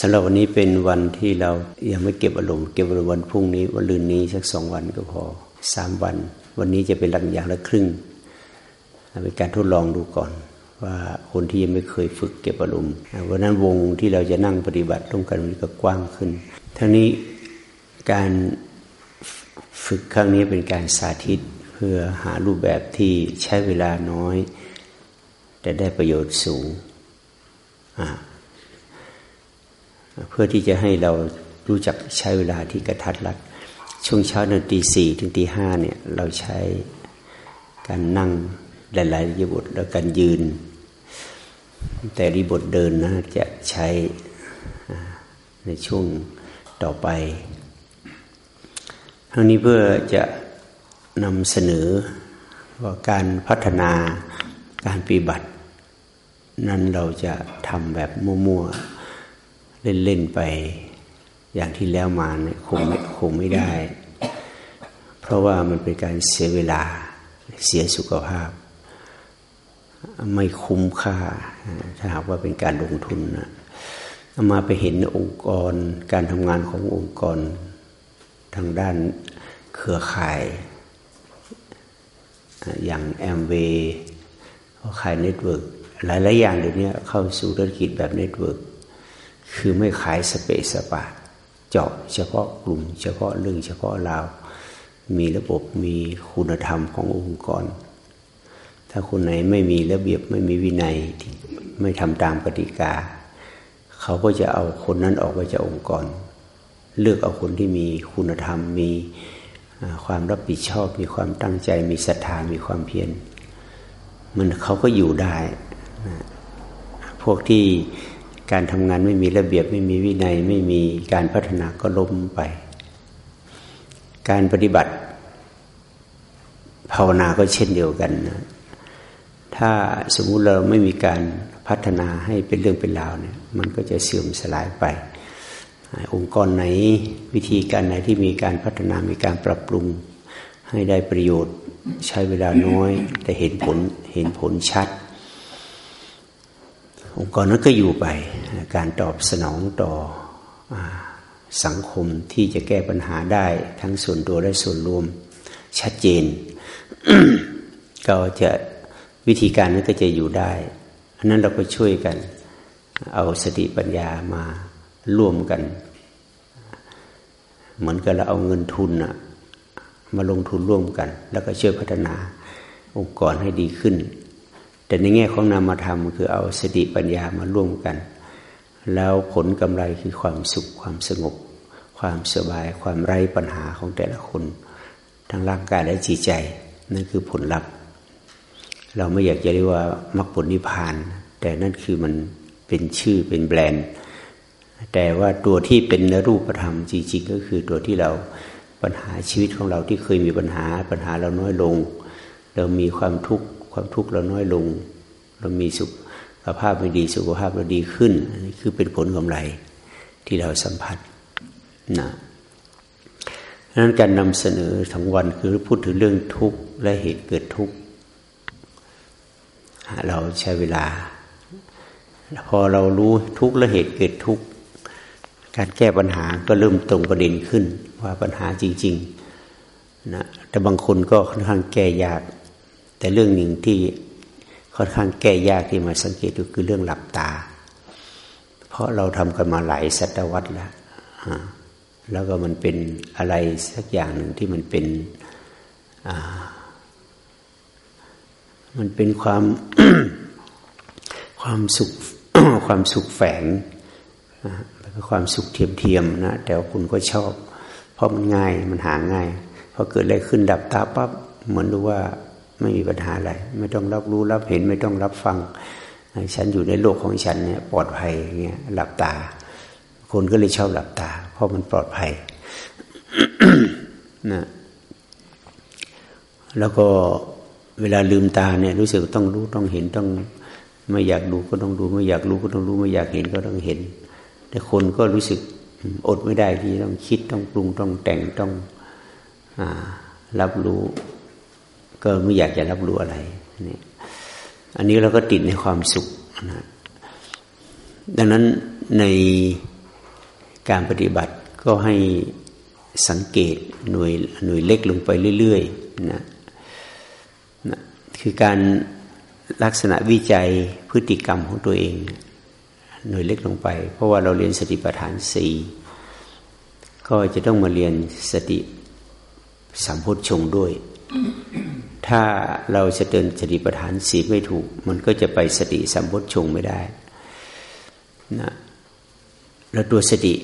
สำหรับวันนี้เป็นวันที่เรายังไม่เก็บอารมณ์เก็บอารมณ์วันพรุ่งนี้วันลืนนี้สักสองวันก็พอสามวัน วันนี้จะเป็นหลักอย่างละครึ่งเป็นการทดลองดูก่อน ว่าคนที่ยังไม่เคยฝึกเก็บอารมณ์วันนั้นวงที่เราจะนั่งปฏิบัติร่วมกันมันก็กว้างขึ้นทั้งนี้การฝึกครั้งนี้เป็นการสาธิตเพื่อหารูปแบบที่ใช้เวลาน้อย แต่ได้ประโยชน์สูงอ่า เพื่อที่จะให้เรารู้จักใช้เวลาที่กระทัดรัดช่วงเช้านาตีสี่ถึงตีห้าเนี่ยเราใช้การนั่งหลายๆริบทแล้วการยืน แต่ริบทเดินนะจะใช้ในช่วงต่อไป ทั้งนี้เพื่อจะนำเสนอว่าการพัฒนาการปฏิบัติ นั้นเราจะทำแบบมั่วๆ เล่นๆไปอย่างที่แล้วมาเนี่ยคงคงไม่ได้ เพราะว่ามันเป็นการเสียเวลาเสียสุขภาพ ไม่คุ้มค่า ถ้าหากว่าเป็นการลงทุนนะมาไปเห็นองค์กรการทำงานขององค์กรทางด้านเครือข่าย อย่างแอมเวย์เขาขาย network หลายๆอย่างเดี๋ยวนี้เข้าสู่ธุรกิจแบบ network คือไม่ขายสะเปะสะปะ เจาะเฉพาะกลุ่ม เฉพาะเรื่องเฉพาะราว มีระบบมีคุณธรรมขององค์กร ถ้าคนไหนไม่มีระเบียบไม่มีวินัยไม่ทำตามกติกา เขาก็จะเอาคนนั้นออกไปจากองค์กร เลือกเอาคนที่มีคุณธรรม มีความรับผิดชอบ มีความตั้งใจ มีศรัทธามีความเพียรมันเขาก็อยู่ได้ พวกที่ การทำงานไม่มีระเบียบไม่มีวินัย ไม่มีการพัฒนาก็ล้มไป การปฏิบัติภาวนาก็เช่นเดียวกันนะถ้าสมมุติเราไม่มีการพัฒนาให้เป็นเรื่องเป็นราวเนี่ย มันก็จะเสื่อมสลายไป องค์กรไหนวิธีการไหนที่มีการพัฒนามีการปรับปรุง ให้ได้ประโยชน์ ใช้เวลาน้อย แต่เห็นผลเห็นผลชัด องค์กรนั้นก็อยู่ไป การตอบสนองต่ออสังคมที่จะแก้ปัญหาได้ทั้งส่วนตัวและส่วนรวมชัดเจน ก็จะวิธีการนั้นก็จะอยู่ได้อันนั้นเราก็ช่วยกัน เอาสติปัญญามาร่วมกัน เหมือนกับเราเอาเงินทุนมาลงทุนร่วมกัน แล้วก็ช่วยพัฒนาองค์กรให้ดีขึ้น แต่ในแง่ของนามธรรมคือเอาสติปัญญามาร่วมกัน แล้วผลกำไรคือความสุขความสงบ ความสบาย ความไร้ปัญหาของแต่ละคนทั้งร่างกายและจิตใจ นั่นคือผลลัพธ์ เราไม่อยากจะเรียกว่ามรรคผลนิพพาน แต่นั่นคือมันเป็นชื่อเป็นแบรนด์ แต่ว่าตัวที่เป็นรูปธรรมจริงๆก็คือตัวที่เราปัญหาชีวิตของเราที่เคยมีปัญหา ปัญหาเราน้อยลง เรามีความทุกข์ ความทุกข์เราน้อยลง เรามีสุขภาพไม่ดีสุขภาพเราดีขึ้นนี่คือเป็นผลกำไรที่เราสัมผัสนะนั้นการนำเสนอทั้งวันคือพูดถึงเรื่องทุกข์และเหตุเกิดทุกข์เราใช้เวลา พอเรารู้ทุกข์และเหตุเกิดทุกข์การแก้ปัญหาก็เริ่มตรงประเด็นขึ้นว่าปัญหาจริง ๆนะแต่บางคนก็ค่อนข้างแก้ยาก แต่เรื่องหนึ่งที่ค่อนข้างแก้ยากที่มาสังเกตดูคือเรื่องหลับตา เพราะเราทำกันมาหลายศตวรรษแล้วแล้วก็มันเป็นอะไรสักอย่างหนึ่งที่มันเป็นมันเป็นความความสุขความสุขแฝงความสุขเทียมๆนะแต่ว่าคุณก็ชอบ เพราะมันง่ายมันหาง่ายพอเกิดอะไรขึ้นดับตาปั๊บเหมือนรู้ว่า ไม่มีปัญหาอะไร ไม่ต้องรับรู้รับเห็นไม่ต้องรับฟัง ฉันอยู่ในโลกของฉันเนี่ยปลอดภัยเงี้ยหลับตา คนก็เลยชอบหลับตา เพราะมันปลอดภัยนะแล้วก็เวลาลืมตาเนี่ยรู้สึกต้องรู้ต้องเห็นต้อง ไม่อยากดูก็ต้องดู ไม่อยากรู้ก็ต้องรู้ ไม่อยากเห็นก็ต้องเห็น แต่คนก็รู้สึกอดไม่ได้ที่ต้องคิดต้องปรุงต้องแต่งต้องอรับรู้ ก็ไม่อยากจะรับรู้อะไรนี่อันนี้เราก็ติดในความสุขนะดังนั้นในการปฏิบัติก็ให้สังเกตหน่วยหน่วยเล็กลงไปเรื่อยๆนะนะคือการลักษณะวิจัยพฤติกรรมของตัวเอง หน่วยเล็กลงไป เพราะว่าเราเรียนสติปัฏฐานสี่ก็จะต้องมาเรียนสติสัมพุทธชงด้วย ถ้าเราจะเดินสติปัฏฐานสีไม่ถูก มันก็จะไปสติสัมพุทชงไม่ได้นะแล้วตัวสติ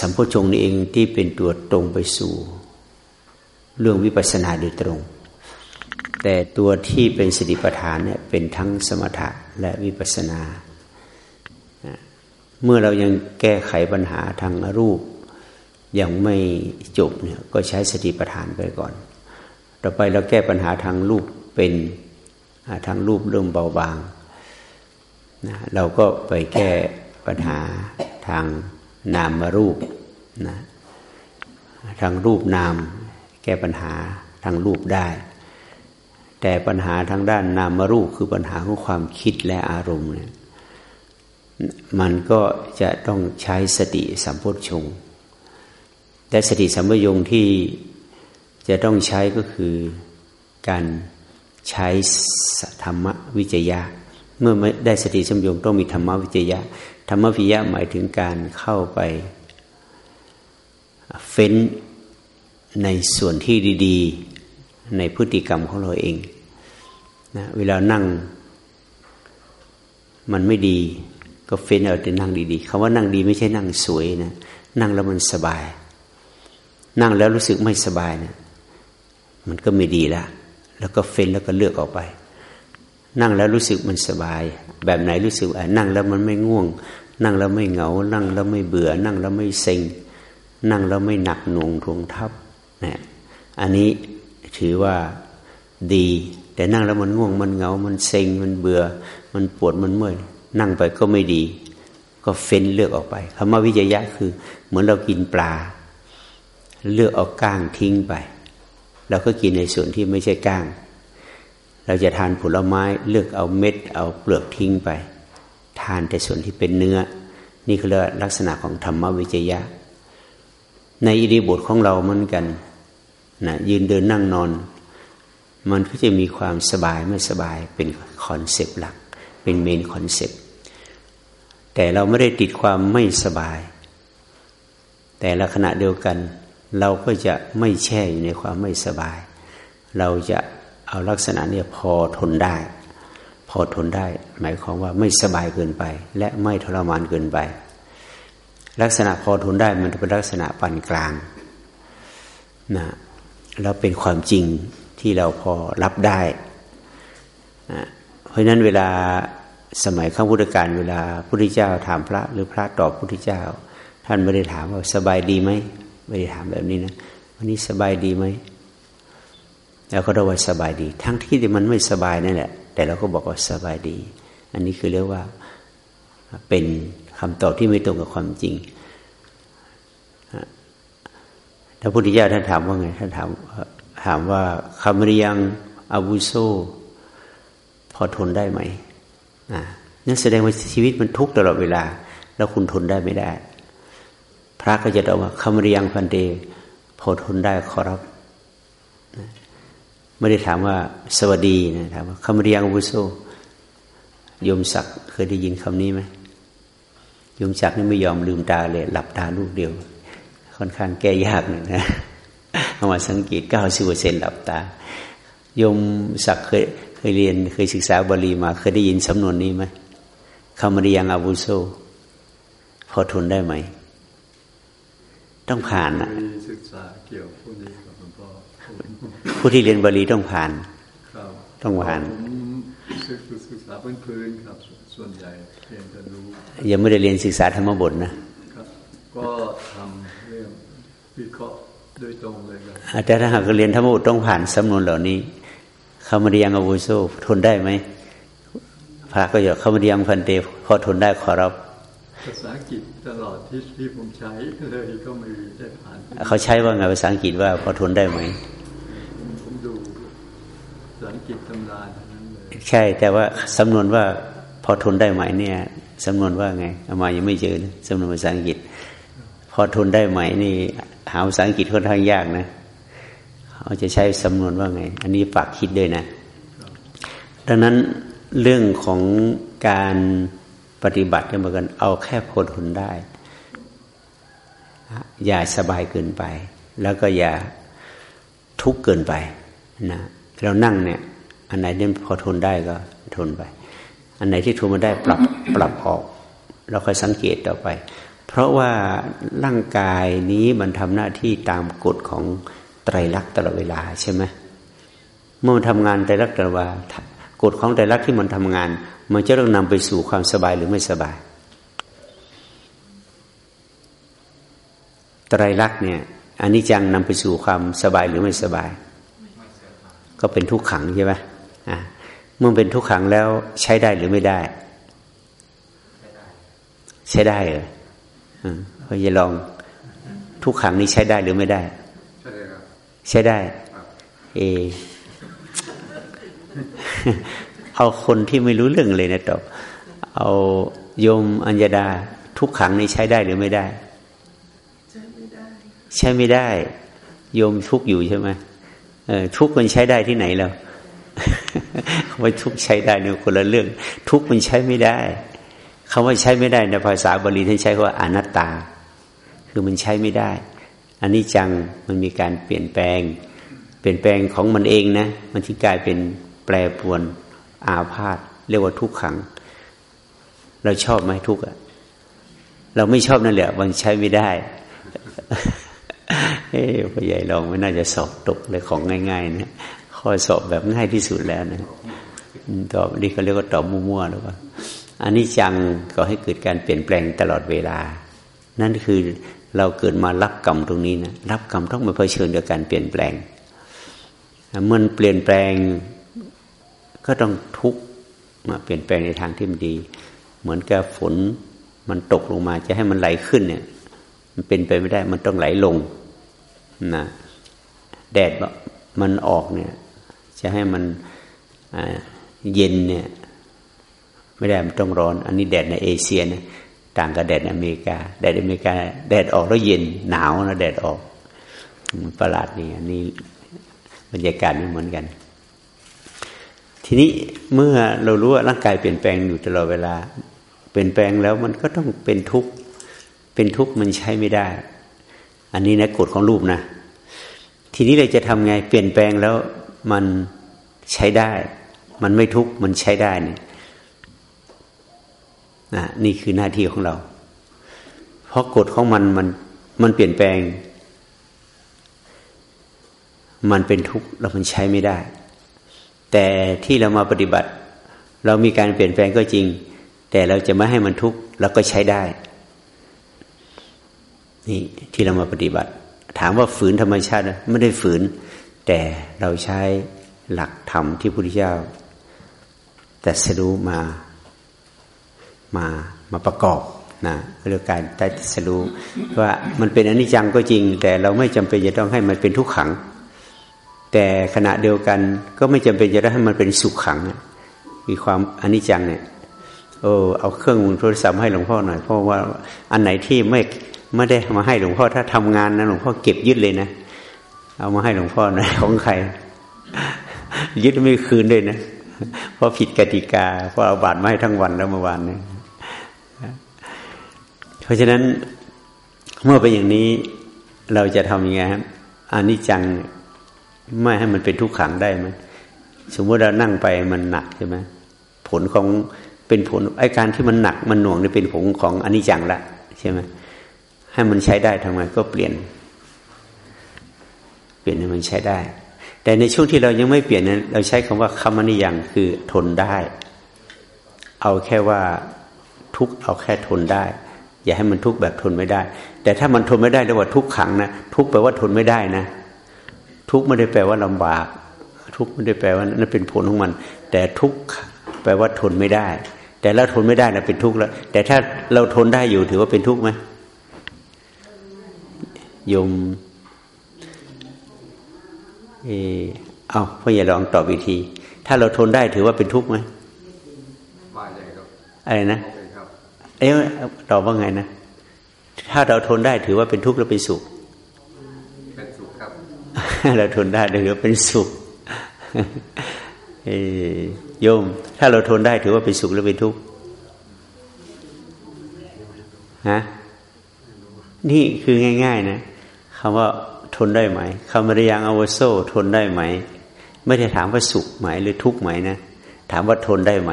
สัมโพชงนี่เองที่เป็นตัวตรงไปสู่ เรื่องวิปัสสนาโดยตรง แต่ตัวที่เป็นสติปัฏฐานเนี่ยเป็นทั้งสมถะและวิปัสสนาเมื่อเรายังแก้ไขปัญหาทางรูปยังไม่จบเนี่ยก็ใช้สติปัฏฐานไปก่อน ต่อไปเราแก้ปัญหาทางรูปเป็นทางรูปเริ่มเบาบางนะเราก็ไปแก้ปัญหาทางนามมารูปนะทางรูปนาม แก้ปัญหาทางรูปได้ แต่ปัญหาทางด้านนามมารูปคือปัญหาของความคิดและอารมณ์เนี่ยมันก็จะต้องใช้สติสัมโพชงแต่สติสัมปยงที่ จะต้องใช้ก็คือการใช้ธรรมวิจยะ เมื่อไม่ได้สติสัมยงต้องมีธรรมวิจยะ ธรรมวิยะหมายถึงการเข้าไปเฟ้นในส่วนที่ดีๆ ในพฤติกรรมของเราเองนะเวลานั่งมันไม่ดีก็เฟ้นเอาแต่นั่งดีๆคำว่านั่งดีไม่ใช่นั่งสวยนะ นั่งแล้วมันสบาย นั่งแล้วรู้สึกไม่สบายนะ มันก็ไม่ดีละแล้วก็เฟ้นแล้วก็เลือกออกไป นั่งแล้วรู้สึกมันสบาย แบบไหนรู้สึกนั่งแล้วมันไม่ง่วง นั่งแล้วไม่เหงา นั่งแล้วไม่เบื่อ นั่งแล้วไม่เซ็ง นั่งแล้วไม่หนักหน่วงทวงทับนะอันนี้ถือว่าดี แต่นั่งแล้วมันง่วงมันเหงา มันเซ็งมันเบื่อ มันปวดมันเมื่อยนั่งไปก็ไม่ดี ก็เฟ้นเลือกออกไปคำว่าวิจยะคือ เหมือนเรากินปลา เลือกเอาก้างทิ้งไป เราก็กินในส่วนที่ไม่ใช่ก้าง เราจะทานผลไม้เลือกเอาเม็ด เอาเปลือกทิ้งไป ทานแต่ส่วนที่เป็นเนื้อ นี่คือลักษณะของธรรมวิจยะ ในอิริยาบถของเราเหมือนกันนะยืนเดินนั่งนอน มันก็จะมีความสบายไม่สบายเป็น concept หลัก เป็น main concept แต่เราไม่ได้ติดความไม่สบาย แต่ละขณะเดียวกัน เราก็จะไม่แช่อยู่ในความไม่สบาย เราจะเอาลักษณะนี้พอทนได้ พอทนได้ หมายความว่าไม่สบายเกินไป และไม่ทรมานเกินไป ลักษณะพอทนได้มันเป็นลักษณะปานกลางนะแล้วเป็นความจริงที่เราพอรับได้นะเพราะนั้นเวลาสมัยข้าพุทธกาลเวลาพุทธเจ้าถามพระหรือพระตอบพุทธเจ้า ท่านไม่ได้ถามว่าสบายดีไหม ไม่ได้ถามแบบนี้นะวันนี้สบายดีไหมแล้วก็ได้ว่าสบายดี ทั้งที่มันไม่สบายนั่นแหละ แต่เราก็บอกว่าสบายดี อันนี้คือเรียกว่าเป็นคำตอบที่ไม่ตรงกับความจริงพระพุทธเจ้าท่านถามว่าไงท่านถามถามว่าคำเรียงอาวุโสพอทนได้ไหมนั่นแสดงว่าชีวิตมันทุกข์ตลอดเวลา แล้วคุณทนได้ไม่ได้ พระก็จะตอบว่าคำเรียงพันเดพอทนได้ขอรับไม่ได้ถามว่าสวัสดีนะถามว่าคำเรียงวุโสยมศักดิ์เคยได้ยินคำนี้ไหมยมศักดิ์นี่ไม่ยอมลืมตาเลย หลับตาลูกเดียว ค่อนข้างแก้ยากหนึ่งนะเอามาสังเกตเก้าสิบเปอร์เซ็นหลับตา ยมศักดิ์เคยเคยเรียน เคยศึกษาบาลีมา เคยได้ยินสำนวนนี้ไหมคำเรียงอาวุโสพอทนได้ไหม ต้องผ่านนะศึกษาเกี่ยวพวกนี้ผู้ที่เรียนบาลีต้องผ่านต้องผ่านศึกษาพื้นๆครับส่วนใหญ่เรียนจะรู้ยังไม่ได้เรียนศึกษาธรรมบทนะครับก็ทำเรื่องวิเคราะห์โดยตรงเลยครับแต่ถ้าหากเรียนธรรมบทต้องผ่านสำนวนเหล่านี้คำเรียงอาวุโสทนได้ไหมพระก็อยากคำเรียงพันเตพอทนได้ขอรับ ภาษาอังกฤษตลอดที่ที่ผมใช้เลยก็ไม่ได้ผ่านเขาใช้ว่าไงภาษาอังกฤษว่าพอทนได้ไหมสังกิตตำรานั้นเลยใช่แต่ว่าสำนวนว่าพอทนได้ไหมเนี่ยสำนวนว่าไงเอามายังไม่เจอนะสำนวนภาษาอังกฤษ พอทนได้ไหมนี่หาภาษาอังกฤษค่อนข้างยากนะเขาจะใช้สำนวนว่าไง อันนี้ฝากคิดด้วยนะ ดังนั้นเรื่องของการ ปฏิบัติก็เหมือนกันเอาแค่พอทนได้ อย่าสบายเกินไป แล้วก็อย่าทุกข์เกินไปนะเรานั่งเนี่ย อันไหนเนี่ยพอทนได้ก็ทนไป อันไหนที่ทนมาได้ปรับปรับออกเราค่อยสังเกตต่อไป เพราะว่าร่างกายนี้มันทำหน้าที่ตามกฎของไตรลักษณ์ตลอดเวลาใช่ไหมเมื่อมันทำงานไตรลักษณ์ตลอดเวลากฎของไตรลักษณ์ที่มันทำงาน มันจะต้องนำไปสู่ความสบายหรือไม่สบายไตรลักษณ์เนี่ยอันนี้จังนำไปสู่ความสบายหรือไม่สบาย ก็เป็นทุกขังใช่ไหมอ่าเมื่อเป็นทุกขังแล้วใช้ได้หรือไม่ได้ ใช้ได้เหรอเขาจะลองทุกขังนี้ใช้ได้หรือไม่ได้ ใช่ครับใช้ได้ เอ เอาคนที่ไม่รู้เรื่องเลยนะตอบเอาโยมอัญญาดาทุกขังนี้ใช้ได้หรือไม่ได้ ใช้ไม่ได้ ใช้ไม่ได้ โยมทุกอยู่ใช่ไหมเออทุกมันใช้ได้ที่ไหนแล้วคำว่าทุกใช้ได้เนี่ยคนละเรื่อง ทุกมันใช้ไม่ได้คำว่าใช้ไม่ได้ในภาษาบาลีท่านใช้ว่าอนัตตา คือมันใช้ไม่ได้ อันนี้จังมันมีการเปลี่ยนแปลง เปลี่ยนแปลงของมันเองนะ มันที่กลายเป็นแปรปรวน อาพาธเรียกว่าทุกขัง เราชอบไหมทุกอะเราไม่ชอบนั่นแหละมันใช้ไม่ได้เฮ้พ่อใหญ่ลองไม่น่าจะสอบตกเลยของง่ายๆนะข้อสอบแบบง่ายที่สุดแล้วนะตอบนี่เขาเรียกว่าตอบมั่วๆหรือเปล่าอันนี้จังก็ให้เกิดการเปลี่ยนแปลงตลอดเวลา นั่นคือเราเกิดมารับกรรมตรงนี้นะรับกรรมต้องมาเผชิญกับการเปลี่ยนแปลงเมื่อเปลี่ยนแปลง ก็ต้องทุกมาเปลี่ยนแปลงในทางที่มันดี เหมือนกับฝนมันตกลงมาจะให้มันไหลขึ้นเนี่ย มันเป็นไปไม่ได้ มันต้องไหลลงนะแดดมันออกเนี่ย จะให้มันเย็นเนี่ย ไม่ได้มันต้องร้อน อันนี้แดดในเอเชียนะต่างกับแดดอเมริกา แดดอเมริกา แดดออกแล้วเย็นหนาวนะแดดออกประหลาดนี่อันนี้บรรยากาศไม่เหมือนกัน ทีนี้เมื่อเรารู้ว่าร่างกายเปลี่ยนแปลงอยู่ตลอดเวลา เปลี่ยนแปลงแล้วมันก็ต้องเป็นทุกข์เป็นทุกข์มันใช้ไม่ได้ อันนี้นะกฎของรูปนะ ทีนี้เราจะทำไง เปลี่ยนแปลงแล้วมันใช้ได้ มันไม่ทุกข์มันใช้ได้นี่นะนี่คือหน้าที่ของเรา เพราะกฎของมันมันมันเปลี่ยนแปลง มันเป็นทุกข์แล้วมันใช้ไม่ได้ แต่ที่เรามาปฏิบัติ เรามีการเปลี่ยนแปลงก็จริง แต่เราจะไม่ให้มันทุกข์แล้วก็ใช้ได้ นี่ที่เรามาปฏิบัติ ถามว่าฝืนธรรมชาติไม่ได้ฝืน แต่เราใช้หลักธรรมที่พระพุทธเจ้า แต่สรู้มามามาประกอบนะเรื่องการได้สรู้ว่ามันเป็นอนิจจังก็จริง แต่เราไม่จำเป็นจะต้องให้มันเป็นทุกขัง แต่ขณะเดียวกันก็ไม่จำเป็นจะได้ให้มันเป็นสุขขัง มีความอนิจจังเนี่ยโอ้เอาเครื่องมือโทรศัพท์ให้หลวงพ่อหน่อยเพราะว่าอันไหนที่ไม่ไม่ได้มาให้หลวงพ่อถ้าทำงานนะหลวงพ่อเก็บยึดเลยนะเอามาให้หลวงพ่อหน่อยของใคร ยึดไม่คืนด้วยนะเพราะผิดกติกาเพราะเอาบาตรมาให้ทั้งวันแล้วเมื่อวานเนี่ยเพราะฉะนั้นเมื่อเป็นอย่างนี้เราจะทำยังไงครับอนิจจัง ไม่ให้มันเป็นทุกขังได้ไหมสมมติเรานั่งไปมันหนักใช่ไหมผลของเป็นผลไอการที่มันหนักมันหน่วงนี่เป็นผลของอนิจจังละใช่ไหมให้มันใช้ได้ทำไมก็เปลี่ยน เปลี่ยนให้มันใช้ได้ แต่ในช่วงที่เรายังไม่เปลี่ยนนั้นเราใช้คำว่าคำนิยังคือทนได้ เอาแค่ว่าทุกเอาแค่ทนได้ อย่าให้มันทุกแบบทนไม่ได้ แต่ถ้ามันทนไม่ได้เรียกว่าทุกขังนะทุกแปลว่าทนไม่ได้นะ ทุกไม่ได้แปลว่าลำบาก ทุกไม่ได้แปลว่านั่นเป็นผลของมัน แต่ทุกแปลว่าทนไม่ได้ แต่เราทนไม่ได้นะเป็นทุกข์แล้ว แต่ถ้าเราทนได้อยู่ถือว่าเป็นทุกข์ไหมโยมเออเอาพ่ออย่าลองตอบอีกที ถ้าเราทนได้ถือว่าเป็นทุกข์ไหมว่าใหญ่ครับอะไรนะครับเอ๊ะตอบว่าไงนะถ้าเราทนได้ถือว่าเป็นทุกข์หรือเป็นสุขเป็นสุขครับ เราทนได้ถือว่าเป็นสุขโยม ถ้าเราทนได้ถือว่าเป็นสุขหรือเป็นทุกข์ฮะนี่คือง่าย ๆ นะคำว่าทนได้ไหมคำมริยังอวโซทนได้ไหม ไม่ได้ถามว่าสุขไหมหรือทุกข์ไหมนะถามว่าทนได้ไหม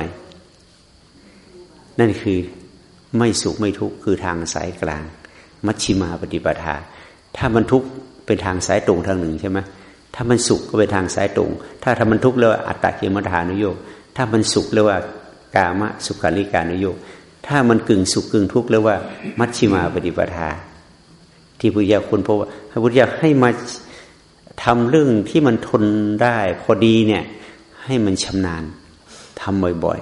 นั่นคือไม่สุขไม่ทุกข์คือทางสายกลาง มัชชิมาปฏิปทา ถ้ามันทุกข์ เป็นทางสายตรงทางหนึ่งใช่ไหมถ้ามันสุขก็เป็นทางสายตรง ถ้าทำมันทุกข์เรียกว่าอัตตกิมทานุโยกถ้ามันสุขเรียกว่ากามะสุขาริการุโยกถ้ามันกึ่งสุขกึ่งทุกข์เรียกว่า มัชฌิมาปฏิปทา ที่พุทธเจ้าคุณพบว่าพระพุทธเจ้าให้มาทำเรื่องที่มันทนได้พอดีเนี่ย ให้มันชำนาญทำบ่อย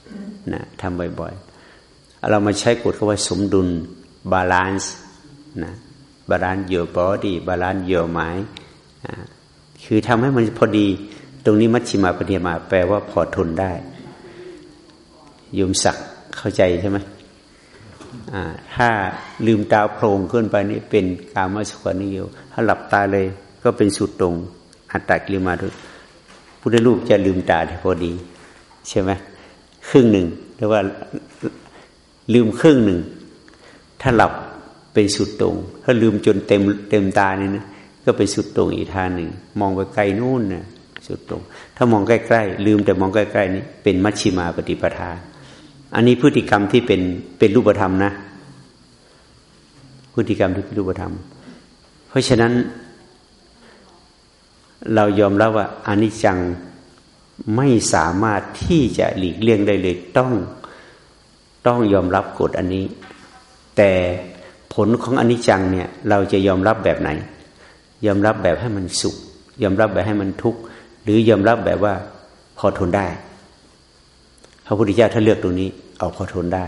ๆนะทำบ่อยๆเรามาใช้คำว่าสมดุล balance นะ balance your body balance your mind คือทำให้มันพอดี ตรงนี้มัชฌิมาปฏิปทา แปลว่าพอทนได้ยมศักเข้าใจใช่ไหมถ้าลืมตาโพรงขึ้นไปนี่เป็นกามสุขานิโยถ้าหลับตาเลยก็เป็นสุดตรง อัตตกิลมาทุพุทธรูปจะลืมตาที่พอดี ใช่ไหมครึ่งหนึ่งเรียกว่าลืมครึ่งหนึ่ง ถ้าหลับ เป็นสุดตรง ถ้าลืมจนเต็มเต็มตาเนี่ยนะก็เป็นสุดตรงอีกทางหนึ่ง มองไปไกลนู่นนะสุดตรง ถ้ามองใกล้ๆลืมแต่มองใกล้ๆนี้เป็นมัชชิมาปฏิปทา อันนี้พฤติกรรมที่เป็นเป็นรูปธรรมนะ พฤติกรรมที่เป็นรูปธรรม เพราะฉะนั้น เรายอมรับว่าอนิจจังไม่สามารถที่จะหลีกเลี่ยงได้เลยต้องต้องยอมรับกฎอันนี้ แต่ ผลของอนิจจังเนี่ย เราจะยอมรับแบบไหน ยอมรับแบบให้มันสุข ยอมรับแบบให้มันทุกข์หรือยอมรับแบบว่าพอทนได้ พระพุทธเจ้าถ้าเลือกตรงนี้ เอาพอทนได้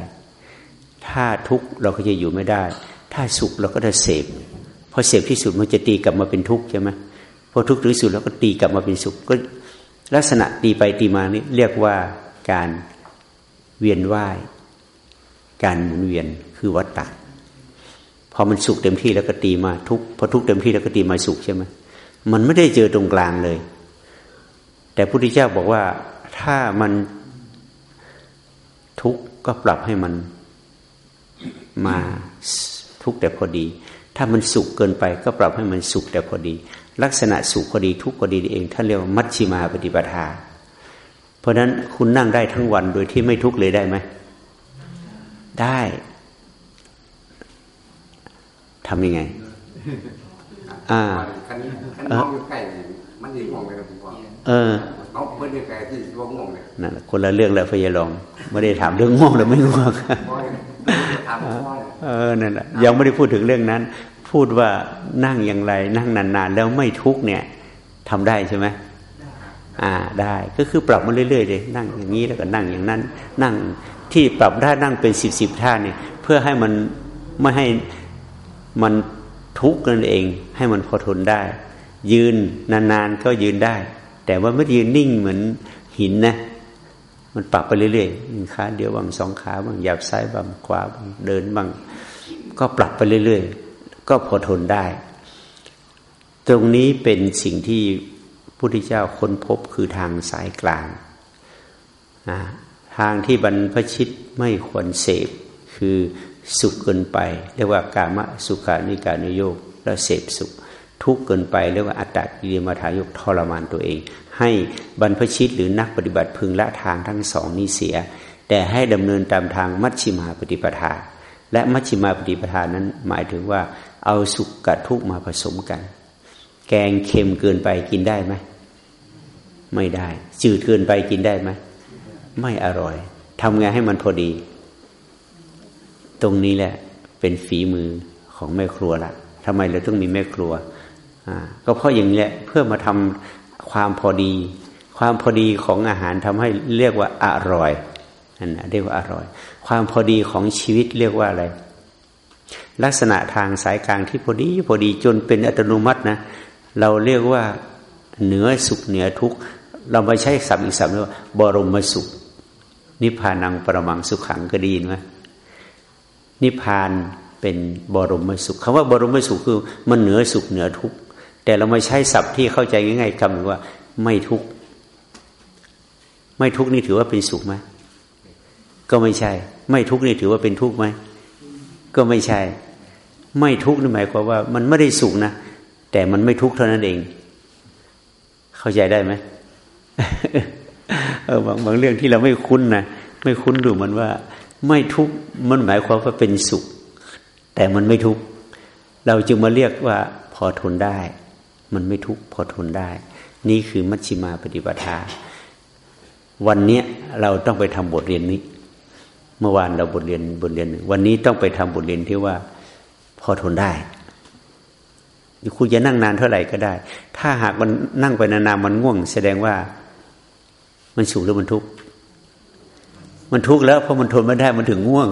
ถ้าทุกข์เราก็จะอยู่ไม่ได้ ถ้าสุขเราก็จะเสพพอเสพที่สุดมันจะตีกลับมาเป็นทุกข์ใช่ไหมพอทุกข์ถึงสุดแล้วก็ตีกลับมาเป็นสุขก็ลักษณะตีไปตีมานี่เรียกว่าการเวียนว่าย การหมุนเวียนคือวัฏฏะ พอมันสุขเต็มที่แล้วก็ตีมาทุกพอทุกเต็มที่แล้วก็ตีมาสุขใช่ไหมมันไม่ได้เจอตรงกลางเลย แต่พระพุทธเจ้าบอกว่าถ้ามันทุกข์ก็ปรับให้มันมาทุกข์แต่พอดี ถ้ามันสุขเกินไปก็ปรับให้มันสุขแต่พอดี ลักษณะสุขพอดีทุกข์พอดีเองท่านเรียกว่ามัชชิมาปฏิปทา เพราะฉะนั้นคุณนั่งได้ทั้งวันโดยที่ไม่ทุกข์เลยได้ไหมได้ ทำยังไง อ่าคันคันมองอยู่ใกล้มันยิ่งมองไปกับผมเออเอาเพื่อนอยู่ใกล้ที่ว่างงเลยนั่นคนละเรื่องแล้วพยาลองไม่ได้ถามเรื่องง่วงหรือไม่ง่วงเออนั่นแหละยังไม่ได้พูดถึงเรื่องนั้น พูดว่านั่งอย่างไร นั่งนานๆแล้วไม่ทุกเนี่ยทำได้ใช่ไหมอ่าได้ก็คือปรับมาเรื่อยๆเลยนั่งอย่างนี้แล้วก็นั่งอย่างนั้น นั่งที่ปรับท่านั่งเป็นสิบสิบท่าเนี่ย เพื่อให้มันไม่ให้ มันทุกข์นั่นเองให้มันพอทนได้ ยืนนานๆก็ยืนได้ แต่ว่าไม่ยืนนิ่งเหมือนหินนะมันปรับไปเรื่อยๆขาเดียวบางสองขาบางหยับซ้ายบางขวาบางเดินบางก็ปรับไปเรื่อยๆ ก็พอทนได้ ตรงนี้เป็นสิ่งที่พุทธเจ้าค้นพบคือทางสายกลาง ทางที่บรรพชิตไม่ควรเสพคือ สุขเกินไป เรียกว่ากามะสุขานิการนโยกแล้วเสพสุข ทุกเกินไปเรียกว่าอัตตกิเลมาทายกทรมานตัวเอง ให้บรรพชิตหรือนักปฏิบัติพึงละทางทั้งสองนี้เสีย แต่ให้ดำเนินตามทางมัชชิมาปฏิปทา และมัชชิมาปฏิปทานั้นหมายถึงว่าเอาสุขกับทุกมาผสมกัน แกงเค็มเกินไปกินได้ไหมไม่ได้ จืดเกินไปกินได้ไหมไม่อร่อยทำไงให้มันพอดี ตรงนี้แหละเป็นฝีมือของแม่ครัวละทำไมเราต้องมีแม่ครัวอ่าก็เพราะอย่างนี้แหละเพื่อมาทำความพอดี ความพอดีของอาหารทำให้เรียกว่าอร่อยนั่นเรียกว่าอร่อย ความพอดีของชีวิตเรียกว่าอะไร ลักษณะทางสายกลางที่พอดีพอดีจนเป็นอัตโนมัตินะ เราเรียกว่าเหนือสุขเหนือทุกข์เราไม่ใช้สัมอีกสัมเรียกว่าบรมสุข นิพพานังประมังสุขขังก็ดีนไหม นิพพานเป็นบรมสุขคำว่าบรมสุขคือมันเหนือสุขเหนือทุกข์แต่เราไม่ใช้ศัพท์ที่เข้าใจง่ายๆคำว่า ไม่ทุกข์ไม่ทุกข์นี่ถือว่าเป็นสุขไหมก็ไม่ใช่ ไม่ทุกข์นี่ถือว่าเป็นทุกข์ไหมก็ไม่ใช่ ไม่ทุกข์นี่หมายความว่า มันไม่ได้สุขนะแต่มันไม่ทุกข์เท่านั้นเอง เข้าใจได้ไหมเออบางบางเรื่องที่เราไม่คุ้นนะไม่คุ้นดูมันว่า ไม่ทุกข์มันหมายความว่าเป็นสุข แต่มันไม่ทุกข์เราจึงมาเรียกว่าพอทนได้ มันไม่ทุกข์พอทนได้ นี่คือมัชฌิมาปฏิปทา วันนี้เราต้องไปทำบทเรียนนี้ เมื่อวานเราบทเรียนบทเรียน วันนี้ต้องไปทำบทเรียนที่ว่าพอทนได้คุณจะนั่งนานเท่าไหร่ก็ได้ ถ้าหากมันนั่งไปนานๆมันง่วง แสดงว่ามันสุขหรือมันทุกข์ มันทุกข์แล้วเพราะมันทนไม่ได้มันถึงง่วง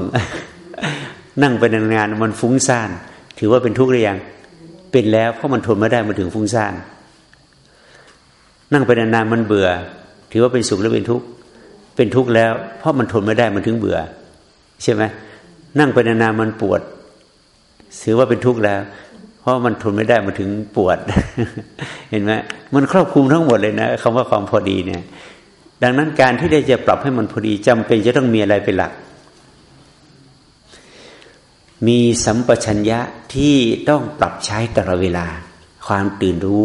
นั่งไปนานๆมันฟุ้งซ่าน ถือว่าเป็นทุกข์หรือยังเป็นแล้วเพราะมันทนไม่ได้มันถึงฟุ้งซ่าน นั่งไปนานๆมันเบื่อ ถือว่าเป็นสุขหรือเป็นทุกข์เป็นทุกข์แล้ว เพราะมันทนไม่ได้มันถึงเบื่อ ใช่ไหมนั่งไปนานๆมันปวด ถือว่าเป็นทุกข์แล้ว เพราะมันทนไม่ได้มันถึงปวด เห็นไหมมันครอบคลุมทั้งหมดเลยนะคำว่าความพอดีเนี่ย ดังนั้นการที่ได้จะปรับให้มันพอดีจำเป็นจะต้องมีอะไรเป็นหลัก มีสัมปชัญญะที่ต้องปรับใช้ตลอดเวลา ความตื่นรู้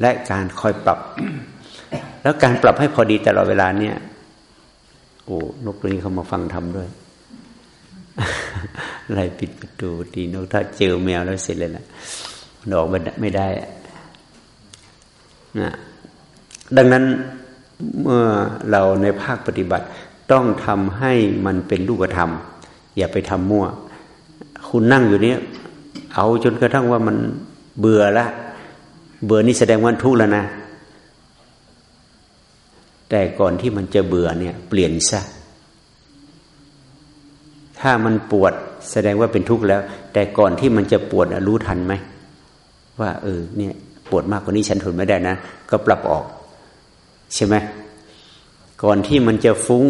และการคอยปรับ แล้วการปรับให้พอดีตลอดเวลาเนี่ย โอ้นกตัวนี้เขามาฟังทำด้วยอะไรปิดประตูตีนกถ้าเจอแมวแล้วเสร็จเลยนะมันออกไม่ได้นะดังนั้น เมื่อเราในภาคปฏิบัติต้องทำให้มันเป็นรูปธรรม อย่าไปทำมั่ว คุณนั่งอยู่เนี้ยเอาจนกระทั่งว่ามันเบื่อละ เบื่อนี่แสดงว่าทุกข์แล้วนะ แต่ก่อนที่มันจะเบื่อเนี่ย เปลี่ยนซะถ้ามันปวดแสดงว่าเป็นทุกข์แล้ว แต่ก่อนที่มันจะปวดรู้ทันไหมว่า เออเนี่ย ปวดมากกว่านี้ฉันทนไม่ได้นะ ก็ปรับออก ใช่ไหมก่อนที่มันจะฟุ้ง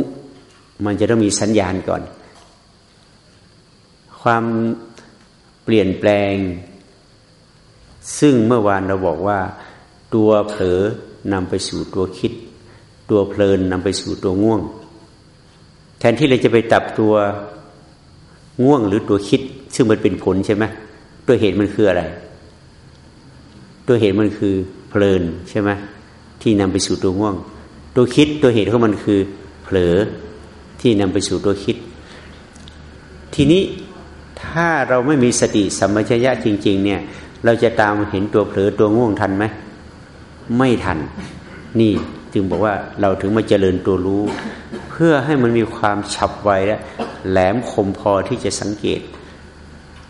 มันจะต้องมีสัญญาณก่อน ความเปลี่ยนแปลง ซึ่งเมื่อวานเราบอกว่า ตัวเผลอนำไปสู่ตัวคิด ตัวเพลินนำไปสู่ตัวง่วง แทนที่เราจะไปตับตัวง่วงหรือตัวคิด ซึ่งมันเป็นผลใช่ไหมตัวเหตุมันคืออะไร ตัวเหตุมันคือเพลินใช่ไหม ที่นำไปสู่ตัวง่วง ตัวคิดตัวเหตุของมันคือเผลอที่นำไปสู่ตัวคิด ทีนี้ถ้าเราไม่มีสติสัมปชัญญะจริง ๆ เนี่ยเราจะตามเห็นตัวเผลอตัวง่วงทันไหมไม่ทัน นี่จึงบอกว่าเราถึงมาเจริญตัวรู้ เพื่อให้มันมีความฉับไวและแหลมคมพอที่จะสังเกต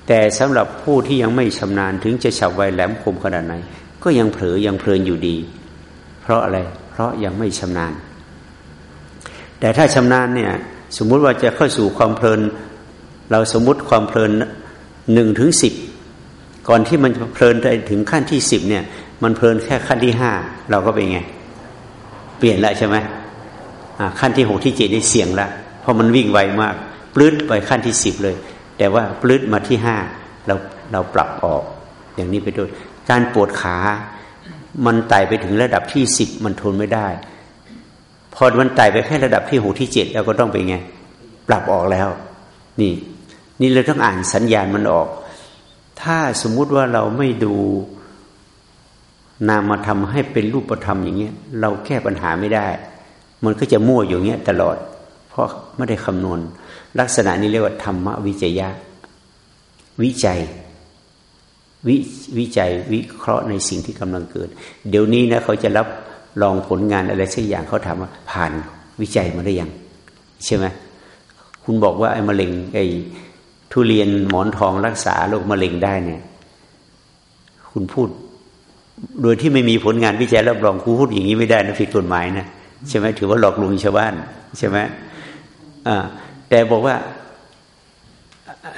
แต่สำหรับผู้ที่ยังไม่ชำนาญถึงจะฉับไวแหลมคมขนาดไหน ก็ยังเผลอยังเพลินอยู่ดี ราะอะไร เพราะยังไม่ชำนาญ แต่ถ้าชำนาญเนี่ย สมมุติว่าจะเข้าสู่ความเพลิน เราสมมุติความเพลินหนึ่งถึงสิบก่อนที่มันเพลินไปถึงขั้นที่สิบเนี่ย มันเพลินแค่ขั้นที่ห้าเราก็เป็นไง เปลี่ยนแล้วใช่ไหมขั้นที่หกที่เจ็ดนี่เสี่ยงล้วเพราะมันวิ่งไวมากปลื้ดไปขั้นที่สิบเลย แต่ว่าปลื้ดมาที่ห้าเราเราปรับออก อย่างนี้ไปด้วยการปวดขา มันไต่ไปถึงระดับที่สิบมันทนไม่ได้ พอมันไต่ไปแค่ระดับที่หกที่เจ็ดเราก็ต้องไปไง ปรับออกแล้ว นี่ นี่เราต้องอ่านสัญญาณมันออก ถ้าสมมุติว่าเราไม่ดูนามมาทำให้เป็นรูปธรรมอย่างเงี้ย เราแก้ปัญหาไม่ได้ มันก็จะมั่วอยู่เงี้ยตลอด เพราะไม่ได้คำนวณ ลักษณะนี้เรียกว่าธรรมวิจยะ วิจัย วิวิจัยวิเคราะห์ในสิ่งที่กำลังเกิด เดี๋ยวนี้นะเขาจะรับรองผลงานอะไรสักอย่างเขาถามว่าผ่านวิจัยมาได้ยังใช่ไหมคุณบอกว่าไอ้มะเร็งไอ้ทุเรียนหมอนทองรักษาโรคมะเร็งได้เนี่ย คุณพูด โดยที่ไม่มีผลงานวิจัยรับรองคุณพูดอย่างนี้ไม่ได้นะผิดกฎหมายนะใช่ไหมถือว่าหลอกลวงชาวบ้านใช่ไหมอ่าแต่บอกว่า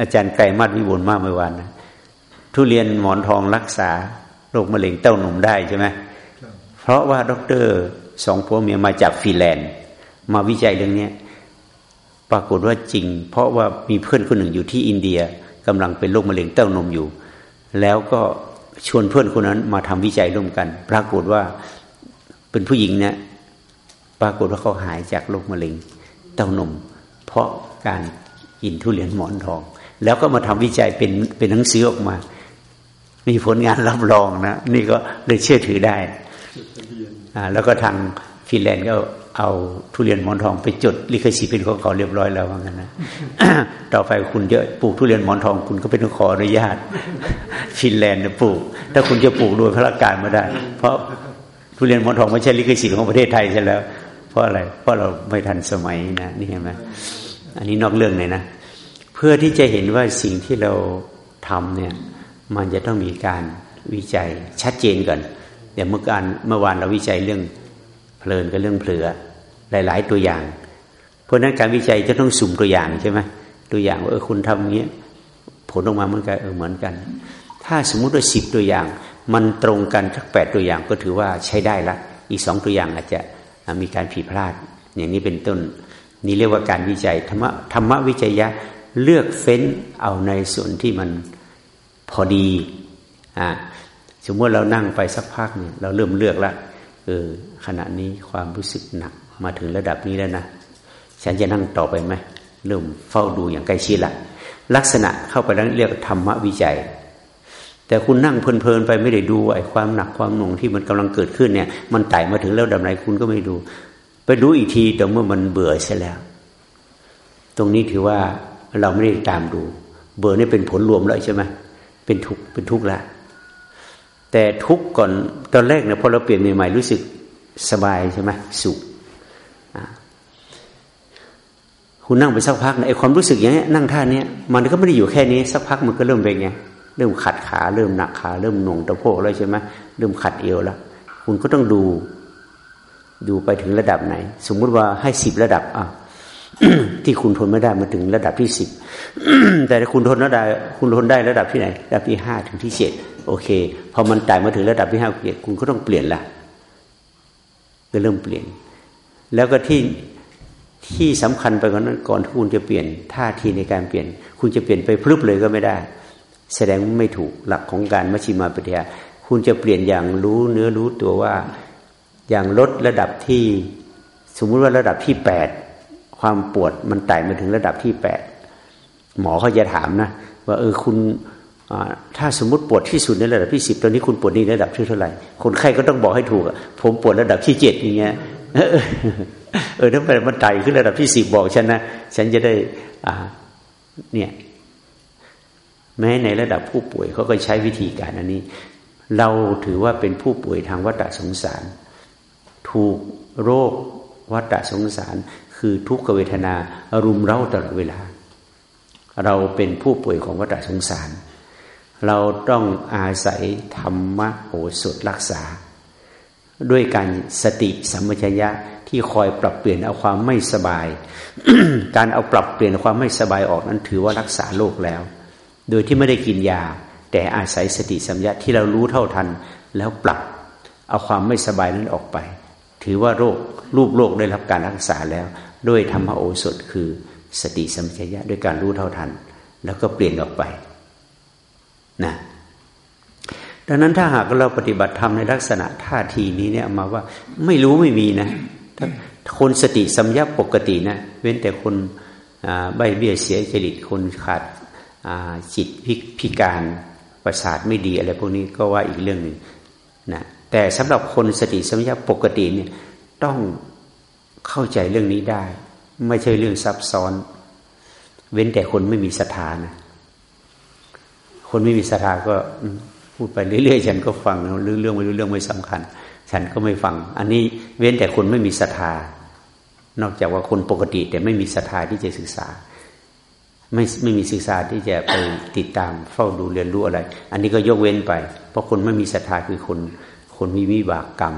อาจารย์ไก่มัดวิบูลมากเมื่อวานนะ ทุเรียนหมอนทองรักษาโรคมะเร็งเต้าหนุ่มได้ใช่ไหมเพราะว่าด็อกเตอร์สองผัวเมียมาจากฟินแลนด์ มาวิจัยเรื่องนี้ปรากฏว่าจริง เพราะว่ามีเพื่อนคนหนึ่งอยู่ที่อินเดียกำลังเป็นโรคมะเร็งเต้านมอยู่ แล้วก็ชวนเพื่อนคนนั้นมาทำวิจัยร่วมกัน ปรากฏว่าเป็นผู้หญิงเนี่ยปรากฏว่าเขาหายจากโรคมะเร็งเต้านม เพราะการกินทุเรียนหมอนทอง แล้วก็มาทำวิจัยเป็นเป็นหนังสือออกมา มีผลงานรับรองนะนี่ก็เลยเชื่อถือได้แล้วก็ทางฟินแลนด์ก็เอาทุเรียนหมอนทองไปจดลิขสิทธิ์เป็นของเขาเรียบร้อยแล้วว่างั้นนะต่อไปคุณจะปลูกทุเรียนหมอนทองคุณก็เป็นต้องขออนุญาตฟินแลนด์นะปลูก ถ้าคุณจะปลูกโดยพระการไม่ได้ เพราะทุเรียนหมอนทองไม่ใช่ลิขสิทธิ์ของประเทศไทยใช่แล้ว เพราะอะไรเพราะเราไม่ทันสมัยนะนี่เห็นไหมอันนี้นอกเรื่องเลยนะ เพื่อที่จะเห็นว่าสิ่งที่เราทำเนี่ย มันจะต้องมีการวิจัยชัดเจนก่อนเดี๋ยวเมื่อการเมื่อวานเราวิจัยเรื่องเพลินกับเรื่องเผลอหลาย ๆ ตัวอย่าง เพราะนั้นการวิจัยจะต้องสุ่มตัวอย่างใช่ไหมตัวอย่างว่าเออคุณทำอย่างนี้ผลออกมาเหมือนกันเออเหมือนกัน ถ้าสมมุติว่าสิบตัวอย่าง มันตรงกันสักแปดตัวอย่างก็ถือว่าใช้ได้ละ อีกสองตัวอย่างอาจจะมีการผิดพลาด อย่างนี้เป็นต้น นี่เรียกว่าการวิจัยธรรมะธรรมะวิจัยยะเลือกเฟ้นเอาในส่วนที่มัน พอดีอ่าสมมติเรานั่งไปสักพักเนี่ยเราเริ่มเลือกแล้วเออขณะนี้ความรู้สึกหนักมาถึงระดับนี้แล้วนะฉันจะนั่งต่อไปไหมเริ่มเฝ้าดูอย่างใกล้ชิดละลักษณะเข้าไปแล้วเรียกธรรมวิจัย แต่คุณนั่งเพลินๆไปไม่ได้ดูไอ้ความหนักความหน่วงที่มันกำลังเกิดขึ้นเนี่ย มันไต่มาถึงแล้วดับไหนคุณก็ไม่ดู ไปดูอีกทีแต่เมื่อมันเบื่อเสียแล้ว ตรงนี้ถือว่าเราไม่ได้ตามดู เบื่อนี่เป็นผลรวมแล้วใช่ไหม เป็นทุกเป็นทุกข์ละแต่ทุกก่อนตอนแรกเนี่ยพอเราเปลี่ยนใหม่ๆรู้สึกสบายใช่ไหมสุขคุณนั่งไปสักพักไอ้ความรู้สึกอย่างนี้นั่งท่านี้มันก็ไม่ได้อยู่แค่นี้สักพักมันก็เริ่มเป็นไงเริ่มขัดขา เริ่มหนักขา เริ่มหน่วงตะโพกแล้วใช่ไหมเริ่มขัดเอวแล้วคุณก็ต้องดู ดูไปถึงระดับไหน สมมุติว่าให้สิบระดับอะ ที่คุณทนไม่ได้มาถึงระดับที่สิบแต่ถ้าคุณทนระดับคุณทนได้ระดับที่ไหน ระดับที่ห้าถึงที่เจ็ดโอเคพอมันไต่มาถึงระดับที่ห้าเจ็ดคุณก็ต้องเปลี่ยนละก็เริ่มเปลี่ยน แล้วก็ที่ที่สำคัญไปกว่านั้นก่อนที่คุณจะเปลี่ยนท่าทีในการเปลี่ยน คุณจะเปลี่ยนไปพลึบเลยก็ไม่ได้ แสดงไม่ถูกหลักของการมัชฌิมาปฏิยาคุณจะเปลี่ยนอย่างรู้เนื้อรู้ตัวว่าอย่างลดระดับที่ สมมุติว่าระดับที่แปด ความปวดมันไต่มาถึงระดับที่แปดหมอเขาจะถามนะว่าเออคุณถ้าสมมติปวดที่สุดในระดับที่สิบตอนนี้คุณปวดในระดับที่เท่าไหร่ คนไข้ก็ต้องบอกให้ถูกผมปวดระดับที่เจ็ดอย่างเงี้ยเออถ้ามันไต่ขึ้นระดับที่สิบบอกฉันนะฉันจะได้อ่าเนี่ยแม้ในระดับผู้ป่วยเขาก็ใช้วิธีการอันนี้ เราถือว่าเป็นผู้ป่วยทางวัฏสงสาร ถูกโรควัฏสงสาร คือทุกขเวทนารุมเร้าตลอดเวลา เราเป็นผู้ป่วยของวัฏสงสาร เราต้องอาศัยธรรมะโอสถรักษา ด้วยการสติสัมปชัญญะที่คอยปรับเปลี่ยนเอาความไม่สบาย การเอาปรับเปลี่ยนความไม่สบายออกนั้นถือว่ารักษาโรคแล้ว โดยที่ไม่ได้กินยา แต่อาศัยสติสัมยาที่เรารู้เท่าทัน แล้วปรับเอาความไม่สบายนั้นออกไป ถือว่าโรครูปโรคได้รับการรักษาแล้ว ด้วยธรรมโอสถคือสติสัมปชัญญะด้วยการรู้เท่าทัน แล้วก็เปลี่ยนออกไปนะดังนั้นถ้าหากเราปฏิบัติธรรมในลักษณะท่าทีนี้เนี่ยมาว่าไม่รู้ไม่มีนะคนสติสัมยาปกตินะเว้นแต่คนใบเบี้ยเสียจริตคนขาดจิตพิการประสาทไม่ดีอะไรพวกนี้ก็ว่าอีกเรื่องหนึ่งนะแต่สำหรับคนสติสัมยาปกติเนี่ยต้อง เข้าใจเรื่องนี้ได้ ไม่ใช่เรื่องซับซ้อน เว้นแต่คนไม่มีศรัทธานะคนไม่มีศรัทธาก็พูดไปเรื่อยๆฉันก็ฟังเรื่องเรื่องไม่รู้เรื่องไม่สำคัญ ฉันก็ไม่ฟัง อันนี้เว้นแต่คนไม่มีศรัทธานอกจากว่าคนปกติ แต่ไม่มีศรัทธาที่จะศึกษา ไม่ไม่มีศึกษาที่จะไปติดตามเฝ้าดูเรียนรู้อะไร อันนี้ก็ยกเว้นไป เพราะคนไม่มีศรัทธาคือคน คนมีวิบากกรรม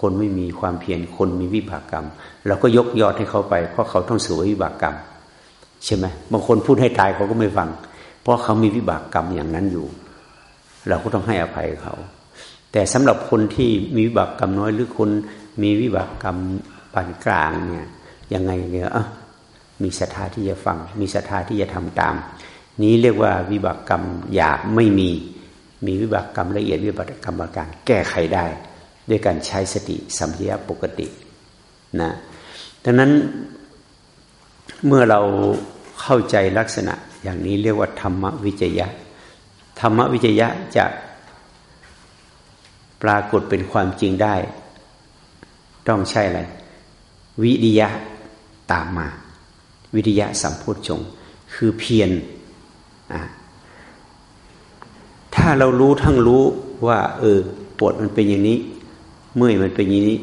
คนไม่มีความเพียรคนมีวิบากกรรม เราก็ยกยอดให้เขาไป เพราะเขาต้องสวยวิบากกรรม ใช่ไหมบางคนพูดให้ตายเขาก็ไม่ฟัง เพราะเขามีวิบากกรรมอย่างนั้นอยู่ เราก็ต้องให้อภัยเขา แต่สำหรับคนที่มีวิบากกรรมน้อยหรือคนมีวิบากกรรมปานกลางเนี่ยยังไงเนี่ยอะมีศรัทธาที่จะฟัง มีศรัทธาที่จะทำตาม นี้เรียกว่าวิบากกรรมหยาบไม่มีมีวิบากกรรมละเอียดวิบากกรรมการแก้ไขได้ ด้วยการใช้สติสัมผัสปกตินะดังนั้นเมื่อเราเข้าใจลักษณะอย่างนี้เรียกว่าธรรมวิจยะ ธรรมวิจยะจะปรากฏเป็นความจริงได้ ต้องใช่อะไร วิริยะตามมา วิริยะสัมพุทธชง คือเพียรถ้าเรารู้ทั้งรู้ว่า เออปวดมันเป็นอย่างนี้ เมื่อยมันเป็นอย่างนี้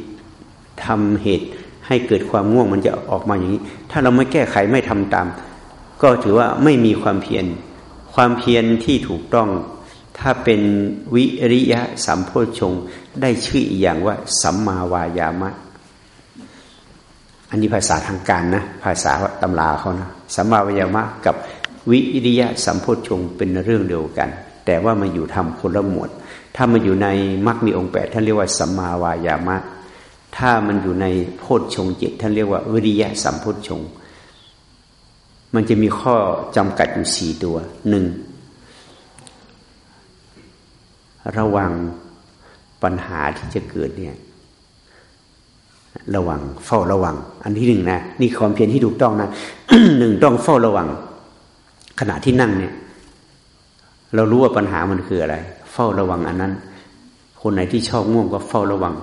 ทำเหตุให้เกิดความง่วงมันจะออกมาอย่างนี้ ถ้าเราไม่แก้ไขไม่ทำตาม ก็ถือว่าไม่มีความเพียร ความเพียรที่ถูกต้อง ถ้าเป็นวิริยะสัมโพชงได้ชื่ออีกอย่างว่า สัมมาวายามะ อันนี้ภาษาทางการนะ ภาษาตำราเขานะ สัมมาวายามะกับวิริยะสัมโพชงเป็นเรื่องเดียวกัน แต่ว่ามันอยู่ทำคนละหมวด ถ้ามันอยู่ในมรรคมีองค์แปดท่านเรียกว่าสัมมาวายามะ ถ้ามันอยู่ในโพชฌงจิตท่านเรียกว่าวิริยะสัมโพชฌงมันจะมีข้อจำกัดอยู่สี่ตัวหนึ่งระวังปัญหาที่จะเกิดเนี่ยระวังเฝ้าระวัง อันที่หนึ่งนะนี่ความเพียรที่ถูกต้องนะหนึ่งต้องเฝ้าระวัง ขณะที่นั่งเนี่ย เรารู้ว่าปัญหามันคืออะไร เฝ้าระวังอันนั้น คนไหนที่ชอบง่วงก็เฝ้าระวัง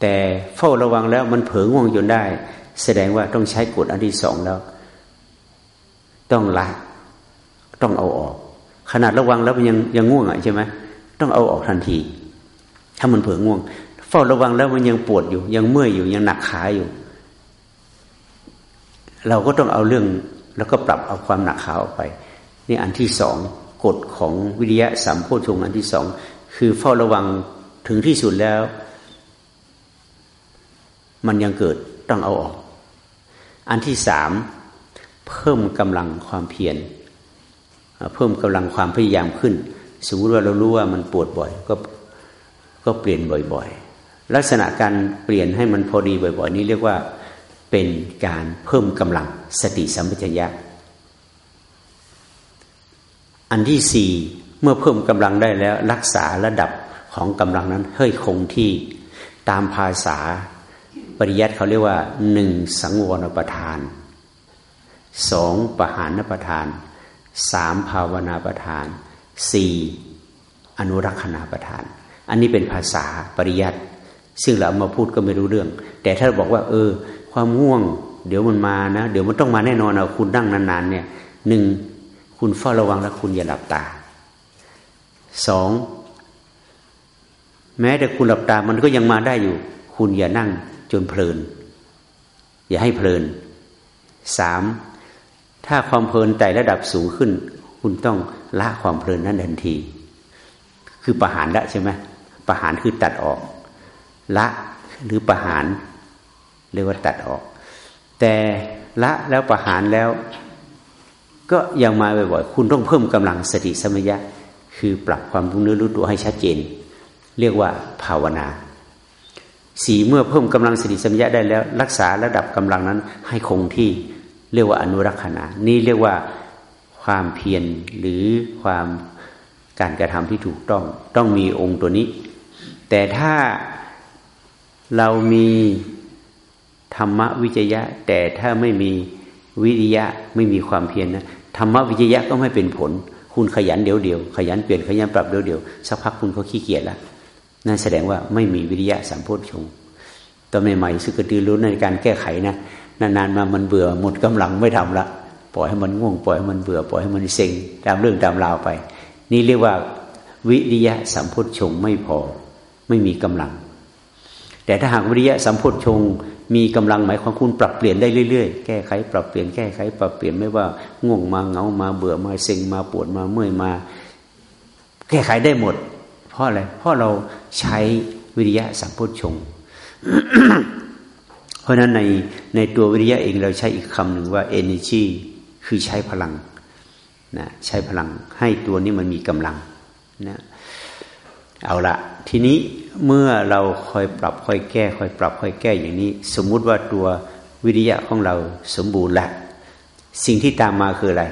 แต่เฝ้าระวังแล้วมันเผลอง่วงจนได้ แสดงว่าต้องใช้กฎอันที่สองแล้ว ต้องละต้องเอาออก ขนาดระวังแล้วมันยังยังง่วงอะใช่ไหมต้องเอาออกทันที ถ้ามันเผลอง่วง เฝ้าระวังแล้วมันยังปวดอยู่ ยังเมื่อยอยู่ยังหนักขาอยู่ เราก็ต้องเอาเรื่องแล้วก็ปรับเอาความหนักขาออกไป นี่อันที่สอง กฎของวิทยาสัมโพชงอันที่สองคือเฝ้าระวังถึงที่สุดแล้ว มันยังเกิดต้องเอาออก อันที่สามเพิ่มกำลังความเพียรเพิ่มกำลังความพยายามขึ้น สมมติว่าเรารู้ว่ามันปวดบ่อย ก็ก็เปลี่ยนบ่อยๆ ลักษณะการเปลี่ยนให้มันพอดีบ่อย ๆ นี้เรียกว่าเป็นการเพิ่มกำลังสติสัมปชัญญะ อันที่สี่เมื่อเพิ่มกำลังได้แล้ว รักษาระดับของกำลังนั้นให้คงที่ตามภาษาปริยัติเขาเรียกว่าหนึ่งสังวรประทานสองปหานประทานสามภาวนาประทานสี่อนุรักษณาประทาน อันนี้เป็นภาษาปริยัติ ซึ่งเรามาพูดก็ไม่รู้เรื่อง แต่ถ้าบอกว่า เออ ความง่วง เดี๋ยวมันมานะ เดี๋ยวมันต้องมาแน่นอนเอาคุณนั่งนานๆเนี่ยหนึ่ง คุณเฝ้าระวังแล้วคุณอย่าหลับตาสองแม้แต่คุณหลับตามันก็ยังมาได้อยู่ คุณอย่านั่งจนเพลิน อย่าให้เพลินสามถ้าความเพลินไต่ระดับสูงขึ้น คุณต้องละความเพลินนั้นทันที คือประหารละใช่ไหมประหารคือตัดออก ละหรือประหารเรียกว่าตัดออก แต่ละแล้วประหารแล้ว ก็ยังมาบ่อยๆคุณต้องเพิ่มกำลังสติสมยะ คือปรับความรู้เนื้อรู้ตัวให้ชัดเจน เรียกว่าภาวนาสีเมื่อเพิ่มกำลังสติสมยาได้แล้ว รักษาระดับกำลังนั้นให้คงที่เรียกว่าอนุรักษณานี่เรียกว่าความเพียรหรือความการกระทำที่ถูกต้องต้องมีองค์ตัวนี้ แต่ถ้าเรามีธรรมวิจยะ แต่ถ้าไม่มีวิริยะไม่มีความเพียรนะ ธรรมวิจยะก็ไม่เป็นผล คุณขยันเดี๋ยวเดียวขยันเปลี่ยนขยันปรับเดี๋ยวเดียวสักพักคุณก็ขี้เกียจแล้วนั่นแสดงว่าไม่มีวิริยะสัมโพชงตอนใหม่ๆสึกกระตือรู้ในการแก้ไขนะนานๆมามันเบื่อหมดกำลังไม่ทำละปล่อยให้มันง่วงปล่อยให้มันเบื่อปล่อยให้มันเซ็งตามเรื่องตามราวไป นี่เรียกว่าวิริยะสัมโพชงไม่พอไม่มีกำลัง แต่ถ้าหากวิริยะสัมโพชง มีกำลังหมายความคุณปรับเปลี่ยนได้เรื่อยๆ แก้ไข ปรับเปลี่ยนแก้ไข ปรับเปลี่ยนไม่ว่าง่วงมาเหงามาเบื่อมาเซ็งมาปวดมาเมื่อยมา แก้ไขได้หมด เพราะอะไรเพราะเราใช้วิริยะสัมพุทชง เพราะนั้นในในตัววิริยะเองเราใช้อีกคำหนึ่งว่า energy คือใช้พลังนะใช้พลังให้ตัวนี้มันมีกำลังนะเอาละทีนี้ เมื่อเราคอยปรับคอยแก้คอยปรับคอยแก้อย่างนี้ สมมุติว่าตัววิริยะของเราสมบูรณ์แล้วสิ่งที่ตามมาคืออะไร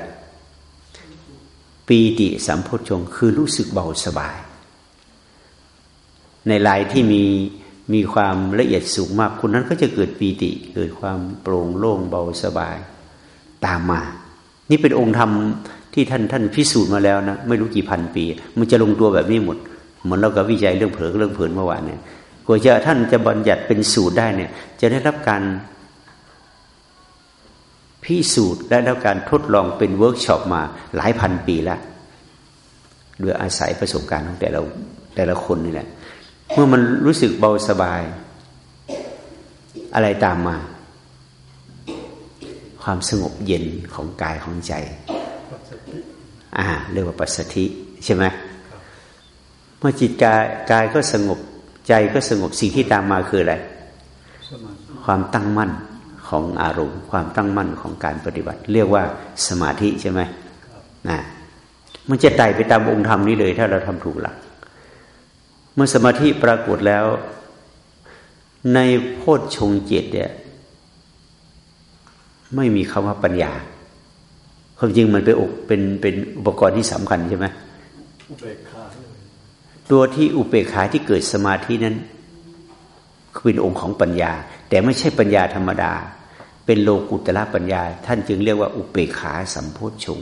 ปีติสัมโพชงคือรู้สึกเบาสบาย ในลายที่มีมีความละเอียดสูงมากคนนั้นก็จะเกิดปีติ เกิดความโปร่งโล่งเบาสบายตามมา นี่เป็นองค์ธรรมที่ท่านท่านพิสูจน์มาแล้วนะไม่รู้กี่พันปี มันจะลงตัวแบบนี้หมด เหมือนเราก็วิจัยเรื่องเผลอเรื่องเพลินเมื่อวานเนี่ยกว่าจะท่านจะบัญญัติเป็นสูตรได้เนี่ย จะได้รับการพิสูจน์และแล้วการทดลองเป็นเวิร์กช็อปมาหลายพันปีแล้วด้วยอาศัยประสบการณ์ของแต่ละแต่ละคนนี่แหละ เมื่อมันรู้สึกเบาสบาย อะไรตามมา ความสงบเย็นของกายของใจ อ่า เรียกว่าปัสสธิใช่ไหม มื่อจิตกายกายก็สงบใจก็สงบสิ่งที่ตามมาคืออะไรความตั้งมั่นของอารมณ์ ความตั้งมั่นของการปฏิบัติ เรียกว่าสมาธิใช่ไหมนะมันจะไต่ไปตามองค์ธรรมนี้เลย ถ้าเราทำถูกหลัก เมื่อสมาธิปรากฏแล้ว ในโพชฌงเจตเนี่ยไม่มีคำว่าปัญญาความจริงมันเป็นเป็นเป็นอุปกรณ์ที่สำคัญใช่ไหมอุเบกขา ตัวที่อุเบกขาที่เกิดสมาธินั้นเป็นองค์ของปัญญา แต่ไม่ใช่ปัญญาธรรมดา เป็นโลกุตละปัญญา ท่านจึงเรียกว่าอุเบกขาสัมโพชฌง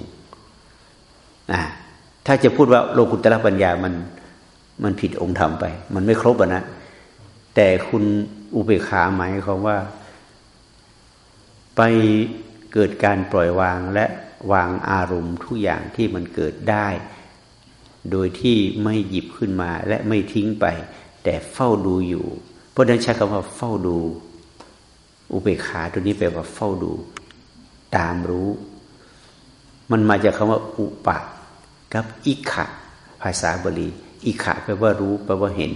อ่าถ้าจะพูดว่าโลกุตละปัญญามันมันผิดองค์ธรรมไป มันไม่ครบนะ แต่คุณอุเบกขาหมายความว่า ไปเกิดการปล่อยวางและวางอารมณ์ทุกอย่างที่มันเกิดได้ โดยที่ไม่หยิบขึ้นมาและไม่ทิ้งไป แต่เฝ้าดูอยู่ เพราะนั้นใช้คำว่าเฝ้าดู อุเบกขาตัวนี้แปลว่าเฝ้าดู ตามรู้ มันมาจากคำว่า อุปะกับอิขะภาษาบาลีอิขะแปลว่ารู้แปลว่าเห็น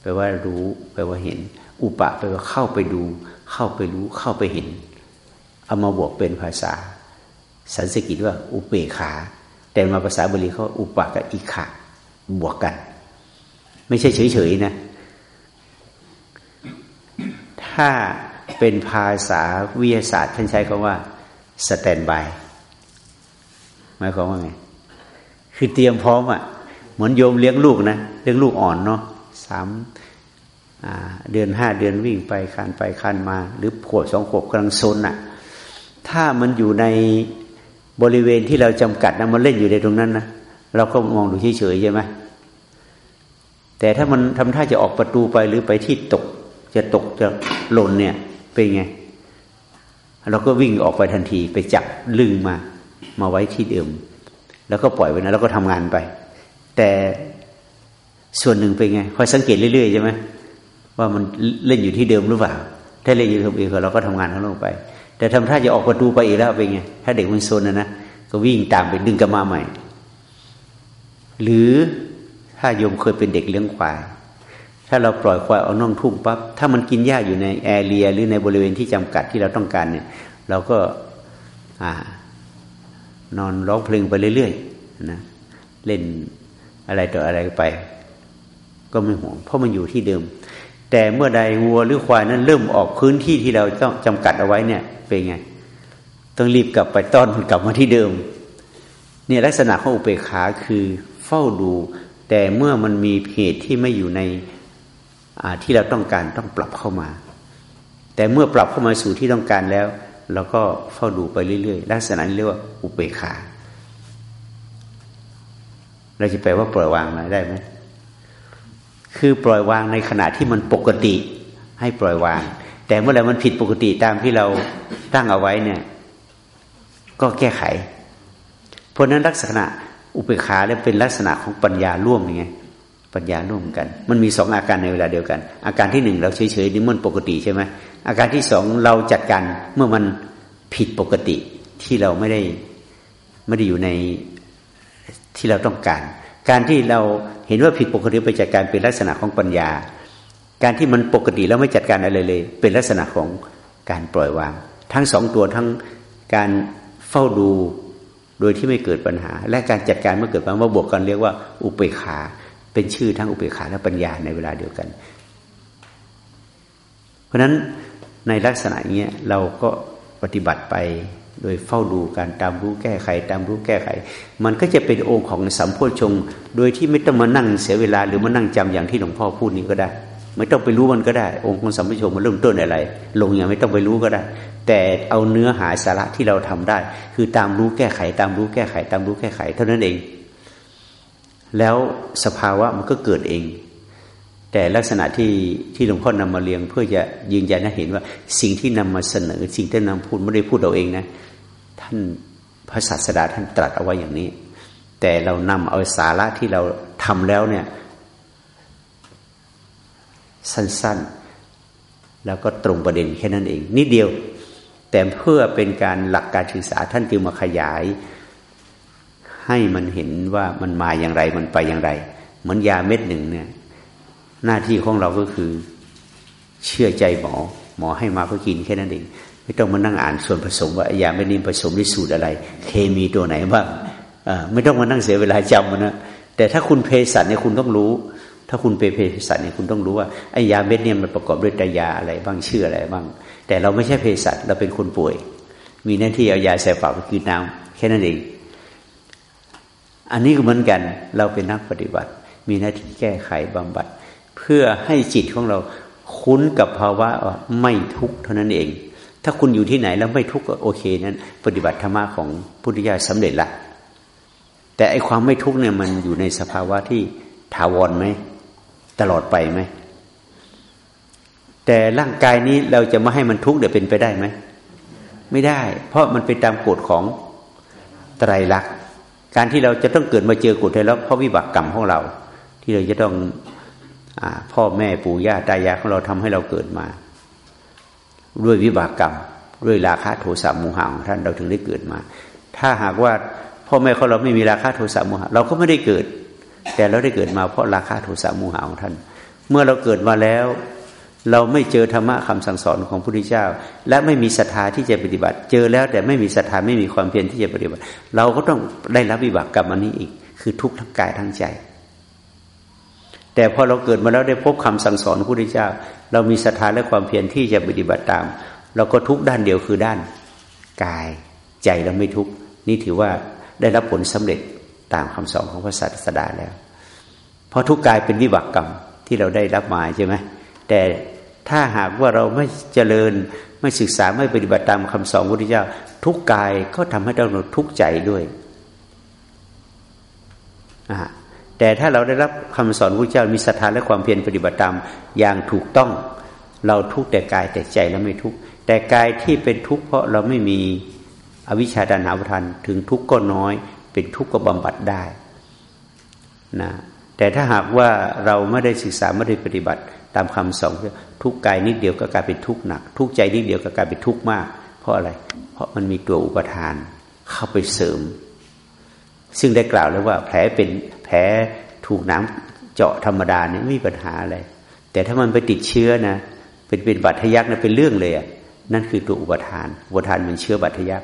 แปลว่ารู้ แปลว่าเห็น อุปะแปลว่าเข้าไปดู เข้าไปรู้ เข้าไปเห็น เอามาบวกเป็นภาษา สันสกิตว่า อุเบกขา แต่มาภาษาบาลีเขาอุปะกับอิขะบวกกัน ไม่ใช่เฉยๆนะ ถ้าเป็นภาษาวิทยาศาสตร์ท่านใช้คำว่าสแตนบายหมายความว่าไง คือเตรียมพร้อมอะ่ะ เหมือนโยมเลี้ยงลูกนะเลี้ยงลูกอ่อนเนาะสามเดือนห้าเดือนวิ่งไปคันไปคันมา หรือขวบสองขวบกำลังซนอะ่ะ ถ้ามันอยู่ใน บริเวณที่เราจำกัดนะมันเล่นอยู่ในตรงนั้นนะเราก็มองดูเฉยๆใช่ไหมแต่ถ้ามันทำท่าจะออกประตูไปหรือไปที่ตก จะตกจะหล่นเนี่ย เป็นไง เราก็วิ่งออกไปทันทีไปจับลึงมา มาไว้ที่เดิม แล้วก็ปล่อยไว้นะแล้วก็ทำงานไป แต่ส่วนหนึ่งเป็นไงคอยสังเกตเรื่อยๆใช่ไหมว่ามันเล่นอยู่ที่เดิมหรือเปล่า ถ้าเล่นอยู่ที่เดิมเราก็ทำงานข้างนอกไป แต่ทำท่าจะออกประตูไปอีกแล้วเป็นไงถ้าเด็กมันโซนนะนะก็วิ่งตามไปดึงกลับมาใหม่ หรือถ้าโยมเคยเป็นเด็กเลี้ยงควาย ถ้าเราปล่อยควายเอาน่องทุ่งปั๊บถ้ามันกินหญ้าอยู่ในแอเรียหรือในบริเวณที่จำกัดที่เราต้องการเนี่ย เราก็นอนร้องเพลงไปเรื่อยๆนะเล่นอะไรต่ออะไรไป ก็ไม่ห่วง เพราะมันอยู่ที่เดิม แต่เมื่อใดวัวหรือควายนั้นเริ่มออกพื้นที่ที่เราต้องจำกัดเอาไว้เนี่ย เป็นไง ต้องรีบกลับไปต้อนกลับมาที่เดิม เนี่ยลักษณะของอุเบกขาคือเฝ้าดู แต่เมื่อมันมีเหตุที่ไม่อยู่ในที่เราต้องการต้องปรับเข้ามา แต่เมื่อปรับเข้ามาสู่ที่ต้องการแล้วเราก็เฝ้าดูไปเรื่อยๆลักษณะนี้เรียกว่าอุเบกขาเราจะแปลว่าปล่อยวางอะไรได้ไหม คือปล่อยวางในขณะที่มันปกติให้ปล่อยวาง แต่เมื่อไรมันผิดปกติตามที่เราตั้งเอาไว้เนี่ย ก็แก้ไข เพราะนั้นลักษณะอุเบกขาเนี่ยเป็นลักษณะของปัญญาร่วมไงปัญญาร่วมกัน มันมีสองอาการในเวลาเดียวกัน อาการที่หนึ่งเราเฉยๆนี่มันปกติใช่ไหมอาการที่สองเราจัดการเมื่อมันผิดปกติที่เราไม่ได้ไม่ได้อยู่ในที่เราต้องการ การที่เราเห็นว่าผิดปกติไปจัดการเป็นลักษณะของปัญญา การที่มันปกติแล้วไม่จัดการอะไรเลย เป็นลักษณะของการปล่อยวาง ทั้งสองตัวทั้งการเฝ้าดูโดยที่ไม่เกิดปัญหา และการจัดการเมื่อเกิดปัญหาบวกกันเรียกว่า อุเปขา เป็นชื่อทั้งอุเบกขาและปัญญาในเวลาเดียวกัน เพราะฉะนั้นในลักษณะนี้เราก็ปฏิบัติไป โดยเฝ้าดูการตามรู้แก้ไข ตามรู้แก้ไข มันก็จะเป็นองค์ของสัมโพชงโดยที่ไม่ต้องมานั่งเสียเวลา หรือมานั่งจำอย่างที่หลวงพ่อพูดนี้ก็ได้ ไม่ต้องไปรู้มันก็ได้ องค์ของสัมโพชงมันเริ่มต้นอะไร ลงอย่างไม่ต้องไปรู้ก็ได้ แต่เอาเนื้อหาสาระที่เราทำได้ คือตามรู้แก้ไข ตามรู้แก้ไข ตามรู้แก้ไข เท่านั้นเอง แล้วสภาวะมันก็เกิดเอง แต่ลักษณะที่ที่หลวงพ่อนำมาเรียง เพื่อจะยืนยันให้เห็นว่าสิ่งที่นำมาเสนอ สิ่งที่นำพูดไม่ได้พูดเราเองนะ ท่านพระศาสดาท่านตรัสเอาไว้อย่างนี้ แต่เรานำเอาสาระที่เราทำแล้วเนี่ย สั้นๆ แล้วก็ตรงประเด็นแค่นั้นเอง นิดเดียว แต่เพื่อเป็นการหลักการศึกษาท่านจึงมาขยาย ให้มันเห็นว่ามันมาอย่างไรมันไปอย่างไร เหมือนยาเม็ดหนึ่งเนี่ย หน้าที่ของเราก็คือเชื่อใจหมอ หมอให้มาก็กินแค่นั้นเอง ไม่ต้องมานั่งอ่านส่วนผสมว่ายาเม็ดนี้ผสมด้วยสูตรอะไร เคมีตัวไหนบ้างไม่ต้องมานั่งเสียเวลาจำมันนะแต่ถ้าคุณเภสัชเนี่ยคุณต้องรู้ ถ้าคุณเป็นเภสัชเนี่ยคุณต้องรู้ว่าไอ้ยาเม็ดเนี่ยมันประกอบด้วยตยาอะไรบ้างชื่ออะไรบ้าง แต่เราไม่ใช่เภสัชเราเป็นคนป่วย มีหน้าที่เอายาใส่ปากไปกินน้ำแค่นั้นเอง อันนี้ก็เหมือนกันเราเป็นนักปฏิบัติ มีหน้าที่แก้ไขบำบัด เพื่อให้จิตของเราคุ้นกับภาวะไม่ทุกข์เท่านั้นเอง ถ้าคุณอยู่ที่ไหนแล้วไม่ทุกข์ก็โอเคนั้น ปฏิบัติธรรมะของพุทธิยาสำเร็จละแต่ไอความไม่ทุกข์เนี่ยมันอยู่ในสภาวะที่ถาวรไหมตลอดไปไหมแต่ร่างกายนี้เราจะไม่ให้มันทุกข์เดี๋ยวเป็นไปได้ไหมไม่ได้ เพราะมันเป็นตามกฎของไตรลักษณ์การที่เราจะต้องเกิดมาเจอกฎไตรลักษณ์เพราะวิบากกรรมของเรา ที่เราจะต้องอพ่อแม่ปู่ย่าตายายของเราทำให้เราเกิดมา ด้วยวิบากกรรม ด้วยราคะโทสะโมหะของท่านเราถึงได้เกิดมา ถ้าหากว่าพ่อแม่ของเราไม่มีราคะโทสะโมหะเราก็ไม่ได้เกิด แต่เราได้เกิดมาเพราะราคะโทสะโมหะของท่าน เมื่อเราเกิดมาแล้ว เราไม่เจอธรรมะคำสั่งสอนของพระพุทธเจ้า และไม่มีศรัทธาที่จะปฏิบัติ เจอแล้วแต่ไม่มีศรัทธาไม่มีความเพียรที่จะปฏิบัติ เราก็ต้องได้รับวิบากกรรมอันนี้อีก คือทุกข์ทั้งกายทั้งใจ แต่พอเราเกิดมาแล้วได้พบคำสั่งสอนพระพุทธเจ้า เรามีศรัทธาและความเพียรที่จะปฏิบัติตาม เราก็ทุกด้านเดียวคือด้านกายใจเราไม่ทุกนี่ถือว่าได้รับผลสำเร็จตามคำสอนของพระศาสดาแล้ว เพราะทุกกายเป็นวิบากกรรมที่เราได้รับมาใช่ไหมแต่ถ้าหากว่าเราไม่เจริญไม่ศึกษาไม่ปฏิบัติตามคำสอนพระพุทธเจ้า ทุกกายก็ทำให้เราทุกข์ใจด้วยอ่า แต่ถ้าเราได้รับคำสอนพระเจ้ามีศรัทธาและความเพียรปฏิบัติตามอย่างถูกต้อง เราทุกแต่กายแต่ใจแล้วไม่ทุกแต่กายที่เป็นทุกข์เพราะเราไม่มีอวิชชาดานาประทานถึงทุกข์ก็น้อย เป็นทุกข์ก็บำบัดได้นะแต่ถ้าหากว่าเราไม่ได้ศึกษาไม่ได้ปฏิบัติตามคำสอนทุกกายนิดเดียวก็กลายเป็นทุกข์หนัก ทุกใจนิดเดียวก็กลายเป็นทุกข์มาก เพราะอะไร เพราะมันมีตัวอุปทานเข้าไปเสริม ซึ่งได้กล่าวแล้วว่าแผลเป็น แผลถูกน้ำเจาะธรรมดาเนี่ยไม่มีปัญหาอะไร แต่ถ้ามันไปติดเชื้อนะเป็นเป็นบัตรทยักนะเป็นเรื่องเลยอะนั่นคือตัวอุปทาน อุปทานเหมือนเชื้อบัตรทยัก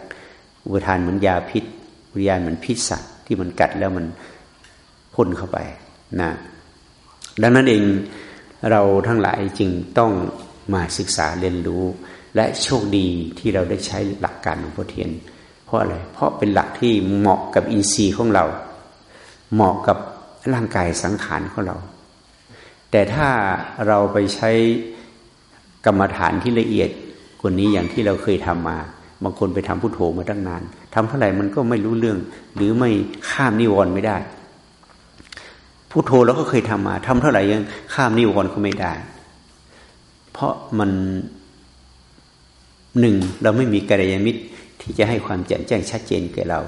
อุปทานเหมือนยาพิษวิญญาณเหมือนพิษสัตว์ที่มันกัดแล้วมันพ่นเข้าไปนะดังนั้นเองเราทั้งหลายจึงต้องมาศึกษาเรียนรู้ และโชคดีที่เราได้ใช้หลักการของพ่อเทียน เพราะอะไรเพราะเป็นหลักที่เหมาะกับอินทรีย์ของเรา เหมาะกับร่างกายสังขารของเรา แต่ถ้าเราไปใช้กรรมฐานที่ละเอียดกว่านี้อย่างที่เราเคยทำมา บางคนไปทำพุโทโธมาตั้งนานทำเท่าไหร่มันก็ไม่รู้เรื่อง หรือไม่ข้ามนิวรณ์ไม่ได้พุโทโธเราก็เคยทำมาทำเท่าไหร่ยังข้ามนิวรณ์ก็ไม่ได้ เพราะมันหนึ่งเราไม่มีกัลยาณมิตรที่จะให้ความแจ่มแจ้งชัดเจนแก่เรา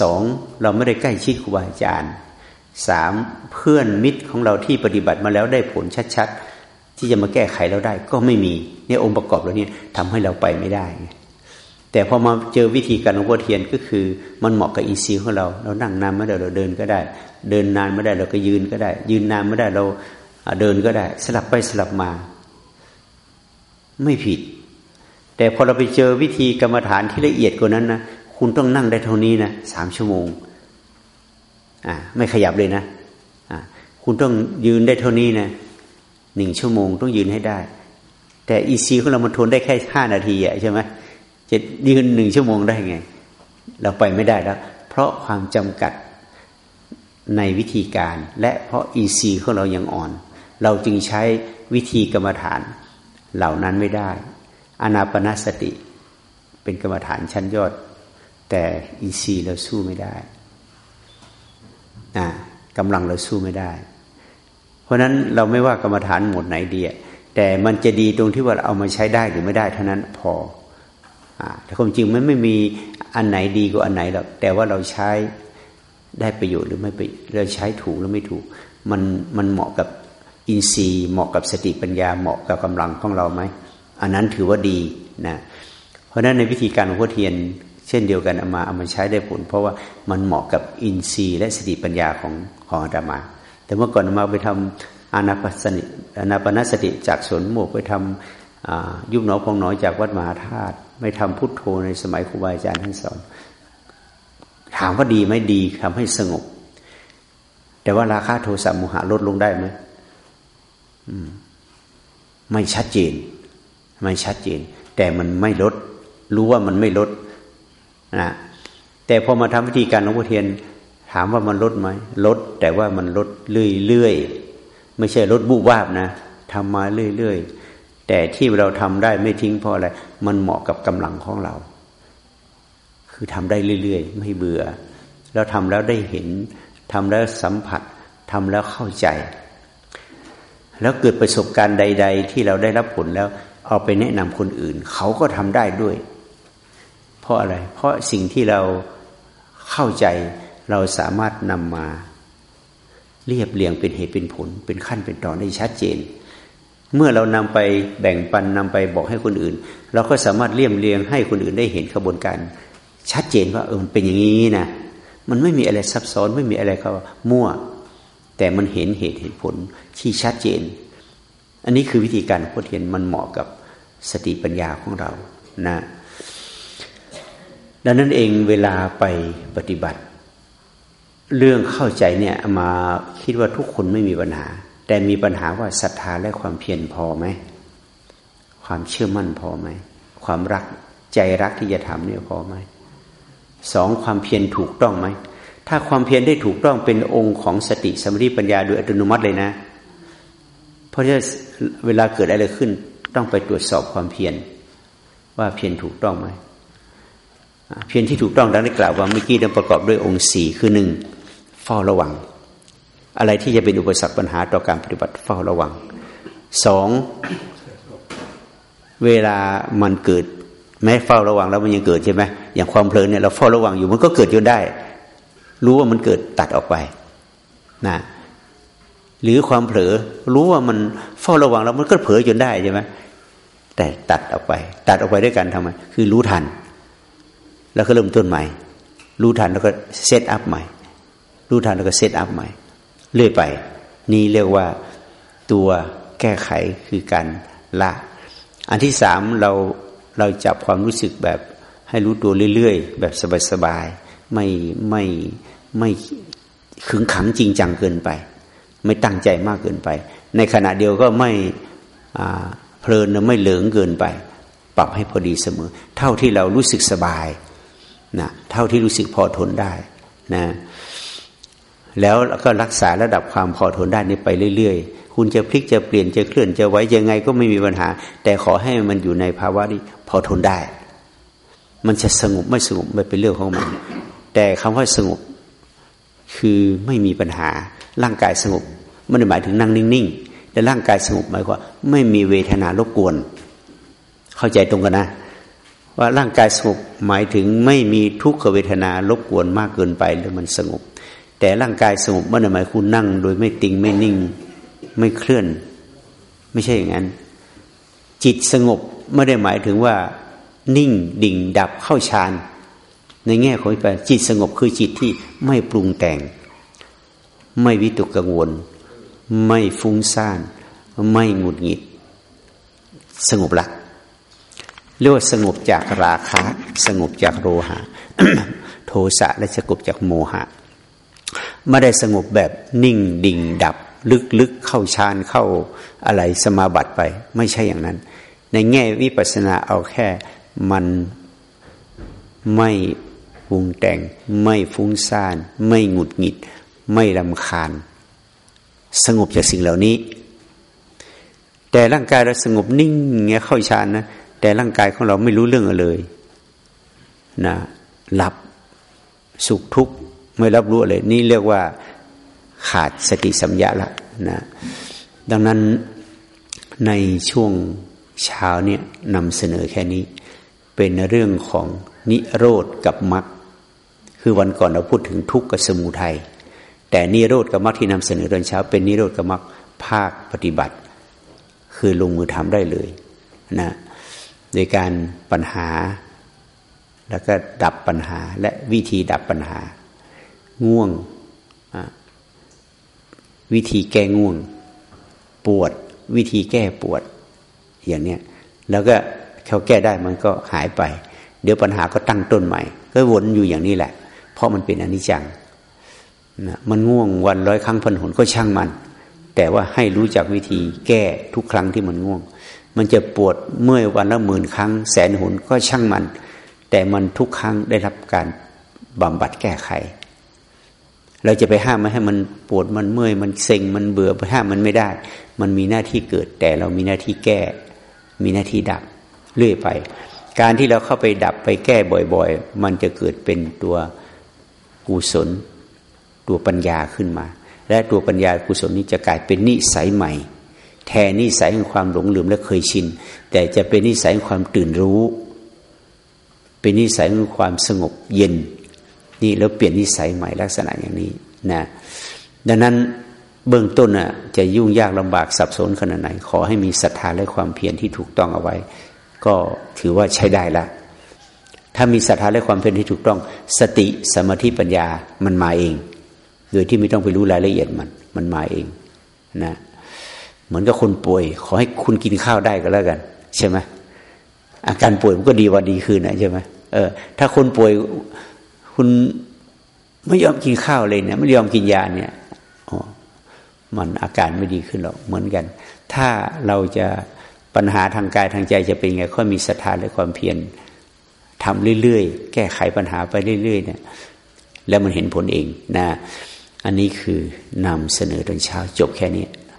สองเราไม่ได้ใกล้ชิดครูบาอาจารย์สามเพื่อนมิตรของเราที่ปฏิบัติมาแล้วได้ผลชัดๆ ที่จะมาแก้ไขเราได้ก็ไม่มีเนี่ยองค์ประกอบเหล่านี้ทำให้เราไปไม่ได้ แต่พอมาเจอวิธีการของพ่อเทียนก็คือมันเหมาะกับอีซีของเรา เรานั่งนานไม่ได้เราเดินก็ได้ เดินนานไม่ได้เราก็ยืนก็ได้ ยืนนานไม่ได้เราเดินก็ได้ สลับไปสลับมา ไม่ผิด แต่พอเราไปเจอวิธีกรรมฐานที่ละเอียดกว่านั้นนะ คุณต้องนั่งได้เท่านี้นะสามชั่วโมงอ่าไม่ขยับเลยนะอ่าคุณต้องยืนได้เท่านี้นะหนึ่งชั่วโมงต้องยืนให้ได้ แต่อินทรีย์ของเรามันทนได้แค่ห้านาทีอะใช่ไหมจะยืนหนึ่งชั่วโมงได้ไง เราไปไม่ได้แล้ว เพราะความจำกัดในวิธีการ และเพราะอินทรีย์ของเรายังอ่อน เราจึงใช้วิธีกรรมฐานเหล่านั้นไม่ได้ อานาปานสติเป็นกรรมฐานชั้นยอด แต่อินทรีย์เราสู้ไม่ได้นะกำลังเราสู้ไม่ได้ เพราะนั้นเราไม่ว่ากรรมฐานหมดไหนดีแต่มันจะดีตรงที่ว่าเอามาใช้ได้หรือไม่ได้เท่านั้นพอแต่ความจริงมันไม่มีอันไหนดีกว่าอันไหนหรอกแต่ว่าเราใช้ได้ประโยชน์หรือไม่ไปเราใช้ถูกหรือไม่ถูก มันมันเหมาะกับอินทรีย์เหมาะกับสติปัญญาเหมาะกับกำลังของเราไหมอันนั้นถือว่าดีนะเพราะฉะนั้นในวิธีการของพ่อเทียน เช่นเดียวกันเอามาเอามาใช้ได้ผล เพราะว่ามันเหมาะกับอินทรีย์ และสติปัญญาของของอาตมา แต่เมื่อก่อนอามาไปทำอานาปสติอานาปนสติจากสวนหมวกไปทำยุบหนอพองหนอจากวัดมหาธาตุไม่ทำพุทโธในสมัยครูบาอาจารย์ท่านสอน ถามว่าดีไหมดีทำให้สงบ แต่ว่าราคาโทสะโมหะลดลงได้ไหมไม่ชัดเจน ไม่ชัดเจน แต่มันไม่ลด รู้ว่ามันไม่ลด นะแต่พอมาทำวิธีการหลวงพ่อเทียน ถามว่ามันลดไหมลด แต่ว่ามันลดเรื่อยๆไม่ใช่ลดบุบวาบนะทำมาเรื่อยๆแต่ที่เราทำได้ไม่ทิ้งเพราะอะไรมันเหมาะกับกำลังของเรา คือทำได้เรื่อยๆ ไม่เบื่อ แล้วทำแล้วได้เห็นทำแล้วสัมผัสทำแล้วเข้าใจ แล้วเกิดประสบการณ์ใด ๆ ที่เราได้รับผลแล้ว เอาไปแนะนำคนอื่น เขาก็ทำได้ด้วย เพราะอะไร เพราะสิ่งที่เราเข้าใจเราสามารถนำมาเรียบเรียงเป็นเหตุเป็นผล เป็นขั้นเป็นตอนได้ชัดเจน เมื่อเรานำไปแบ่งปันนำไปบอกให้คนอื่น เราก็สามารถเรียบเรียงให้คนอื่นได้เห็นกระบวนการ ชัดเจนว่าเออมันเป็นอย่างนี้นะมันไม่มีอะไรซับซ้อนไม่มีอะไรเขามั่ว แต่มันเห็นเหตุเหตุผลที่ชัดเจน อันนี้คือวิธีการพุทธเห็นมันเหมาะกับสติปัญญาของเรานะ ดังนั้นเองเวลาไปปฏิบัติ เรื่องเข้าใจเนี่ยมาคิดว่าทุกคนไม่มีปัญหา แต่มีปัญหาว่าศรัทธาและความเพียรพอไหมความเชื่อมั่นพอไหมความรักใจรักที่จะทำเนี่ยพอไหมสองความเพียรถูกต้องไหมถ้าความเพียรได้ถูกต้องเป็นองค์ของสติสมาธิปัญญาโดยอัตโนมัติเลยนะ เพราะฉะนั้นเวลาเกิดอะไรขึ้น ต้องไปตรวจสอบความเพียรว่าเพียรถูกต้องไหม เพียรที่ถูกต้องดังได้กล่าวว่าเมื่อกี้นั้นประกอบด้วยองค์สี่คือหนึ่งเฝ้าระวัง อะไรที่จะเป็นอุปสรรคปัญหาต่อการปฏิบัติเฝ้าระวังสองเวลามันเกิดแม้เฝ้าระวังแล้วมันยังเกิดใช่ไหมอย่างความเพลินเนี่ยเราเฝ้าระวังอยู่มันก็เกิดจนได้ รู้ว่ามันเกิดตัดออกไปนะหรือความเผลอรู้ว่ามันเฝ้าระวังแล้วมันก็เผลอจนได้ใช่ไหมแต่ตัดออกไป ตัดออกไปด้วยกันทำไมคือรู้ทัน แล้วก็เริ่มต้นใหม่ รู้ทันแล้วก็ set up ใหม่ รู้ทันแล้วก็ set up ใหม่ เรื่อยไป นี่เรียกว่าตัวแก้ไขคือการละ อันที่สามเราเราจับความรู้สึกแบบให้รู้ตัวเรื่อยๆ แบบสบายๆ ไม่ไม่ไม่ขึงขังจริงจังเกินไป ไม่ตั้งใจมากเกินไป ในขณะเดียวก็ไม่เพลินไม่เหลืองเกินไป ปรับให้พอดีเสมอ เท่าที่เรารู้สึกสบาย นะเท่าที่รู้สึกพอทนได้นะแล้วก็รักษาระดับความพอทนได้นี้ไปเรื่อย ๆ คุณจะพลิกจะเปลี่ยนจะเคลื่อนจะไว้ยังไงก็ไม่มีปัญหา แต่ขอให้มันอยู่ในภาวะที่พอทนได้ มันจะสงบไม่สงบไม่เป็นเรื่องของมัน แต่คำว่าสงบคือไม่มีปัญหาร่างกายสงบไม่ได้หมายถึงนั่งนิ่งๆแต่ร่างกายสงบหมายความไม่มีเวทนารบกวน เข้าใจตรงกันนะ ว่าร่างกายสงบหมายถึงไม่มีทุกขเวทนารบกวนมากเกินไปหรือมันสงบ แต่ร่างกายสงบไม่ได้หมายคุณนั่ง โดยไม่ติงไม่นิ่งไม่เคลื่อน ไม่ใช่อย่างนั้น จิตสงบไม่ได้หมายถึงว่า นิ่งดิ่งดับเข้าฌานในแง่ของไปจิตสงบคือจิตที่ไม่ปรุงแต่ง ไม่วิตกกังวล ไม่ฟุ้งซ่าน ไม่หงุดหงิด สงบละ เรียกว่าสงบจากราคะ สงบจากโลหะ โทสะและสงบจากโมหะไม่ได้สงบแบบนิ่งดิ่งดับ ลึกๆเข้าฌานเข้าอะไรสมาบัติไป ไม่ใช่อย่างนั้น ในแง่วิปัสสนาเอาแค่มันไม่ปรุงแต่ง ไม่ฟุ้งซ่าน ไม่หงุดหงิด ไม่ลำคาญ สงบจากสิ่งเหล่านี้ แต่ร่างกายเราสงบนิ่งเงี้ยเข้าฌานนะ แต่ร่างกายของเราไม่รู้เรื่องอะไรเลยนะหลับสุขทุกข์ไม่รับรู้เลย นี่เรียกว่าขาดสติสัมยาละนะดังนั้นในช่วงเช้าเนี่ยนำเสนอแค่นี้ เป็นเรื่องของนิโรธกับมรรคคือวันก่อนเราพูดถึงทุกข์กับสมุทัยแต่นิโรธกับมรรคที่นำเสนอตอนเช้า เป็นนิโรธกับมรรคภาคปฏิบัติ คือลงมือทำได้เลยนะ โดยการปัญหา แล้วก็ดับปัญหาและวิธีดับปัญหา ง่วงวิธีแก้ง่วง ปวด วิธีแก้ปวด อย่างเนี้ยแล้วก็เขาแก้ได้มันก็หายไป เดี๋ยวปัญหาก็ตั้งต้นใหม่ ก็วนอยู่อย่างนี้แหละ เพราะมันเป็นอนิจจังนะมันง่วงวันร้อยครั้งพันหนก็ช่างมัน แต่ว่าให้รู้จักวิธีแก้ทุกครั้งที่มันง่วง มันจะปวดเมื่อวันละหมื่นครั้ง แสนหนก็ช่างมัน แต่มันทุกครั้งได้รับการบำบัดแก้ไข เราจะไปห้ามไม่ให้มันปวดมันเมื่อยมันเซ็งมันเบื่อไปห้ามมันไม่ได้ มันมีหน้าที่เกิด แต่เรามีหน้าที่แก้ มีหน้าที่ดับเรื่อยไป การที่เราเข้าไปดับไปแก้บ่อยๆ มันจะเกิดเป็นตัวกุศล ตัวปัญญาขึ้นมา และตัวปัญญากุศลนี้จะกลายเป็นนิสัยใหม่ แทนนิสัยของความหลงลืมและเคยชิน แต่จะเป็นนิสัยของความตื่นรู้ เป็นนิสัยของความสงบเย็น นี่แล้วเปลี่ยนนิสัยใหม่ลักษณะอย่างนี้นะดังนั้นเบื้องต้นอะจะยุ่งยากลำบากสับสนขนาดไหน ขอให้มีศรัทธาและความเพียรที่ถูกต้องเอาไว้ ก็ถือว่าใช้ได้ละ ถ้ามีศรัทธาและความเพียรที่ถูกต้อง สติสมาธิปัญญามันมาเอง โดยที่ไม่ต้องไปรู้รายละเอียดมัน มันมาเองนะ เหมือนกับคนป่วย ขอให้คุณกินข้าวได้ก็แล้วกัน ใช่ไหมอาการป่วยมันก็ดีวันดีคืนนะใช่ไหมเออ ถ้าคนป่วยคุณไม่ยอมกินข้าวเลยเนี่ยไม่ยอมกินยาเนี่ยอ๋อมันอาการไม่ดีขึ้นหรอกเหมือนกัน ถ้าเราจะปัญหาทางกายทางใจจะเป็นไงค่อยมีศรัทธาและความเพียรทำเรื่อยๆ แก้ไขปัญหาไปเรื่อยๆเนี่ยแล้วมันเห็นผลเองนะ อันนี้คือนำเสนอตอนเช้าจบแค่นี้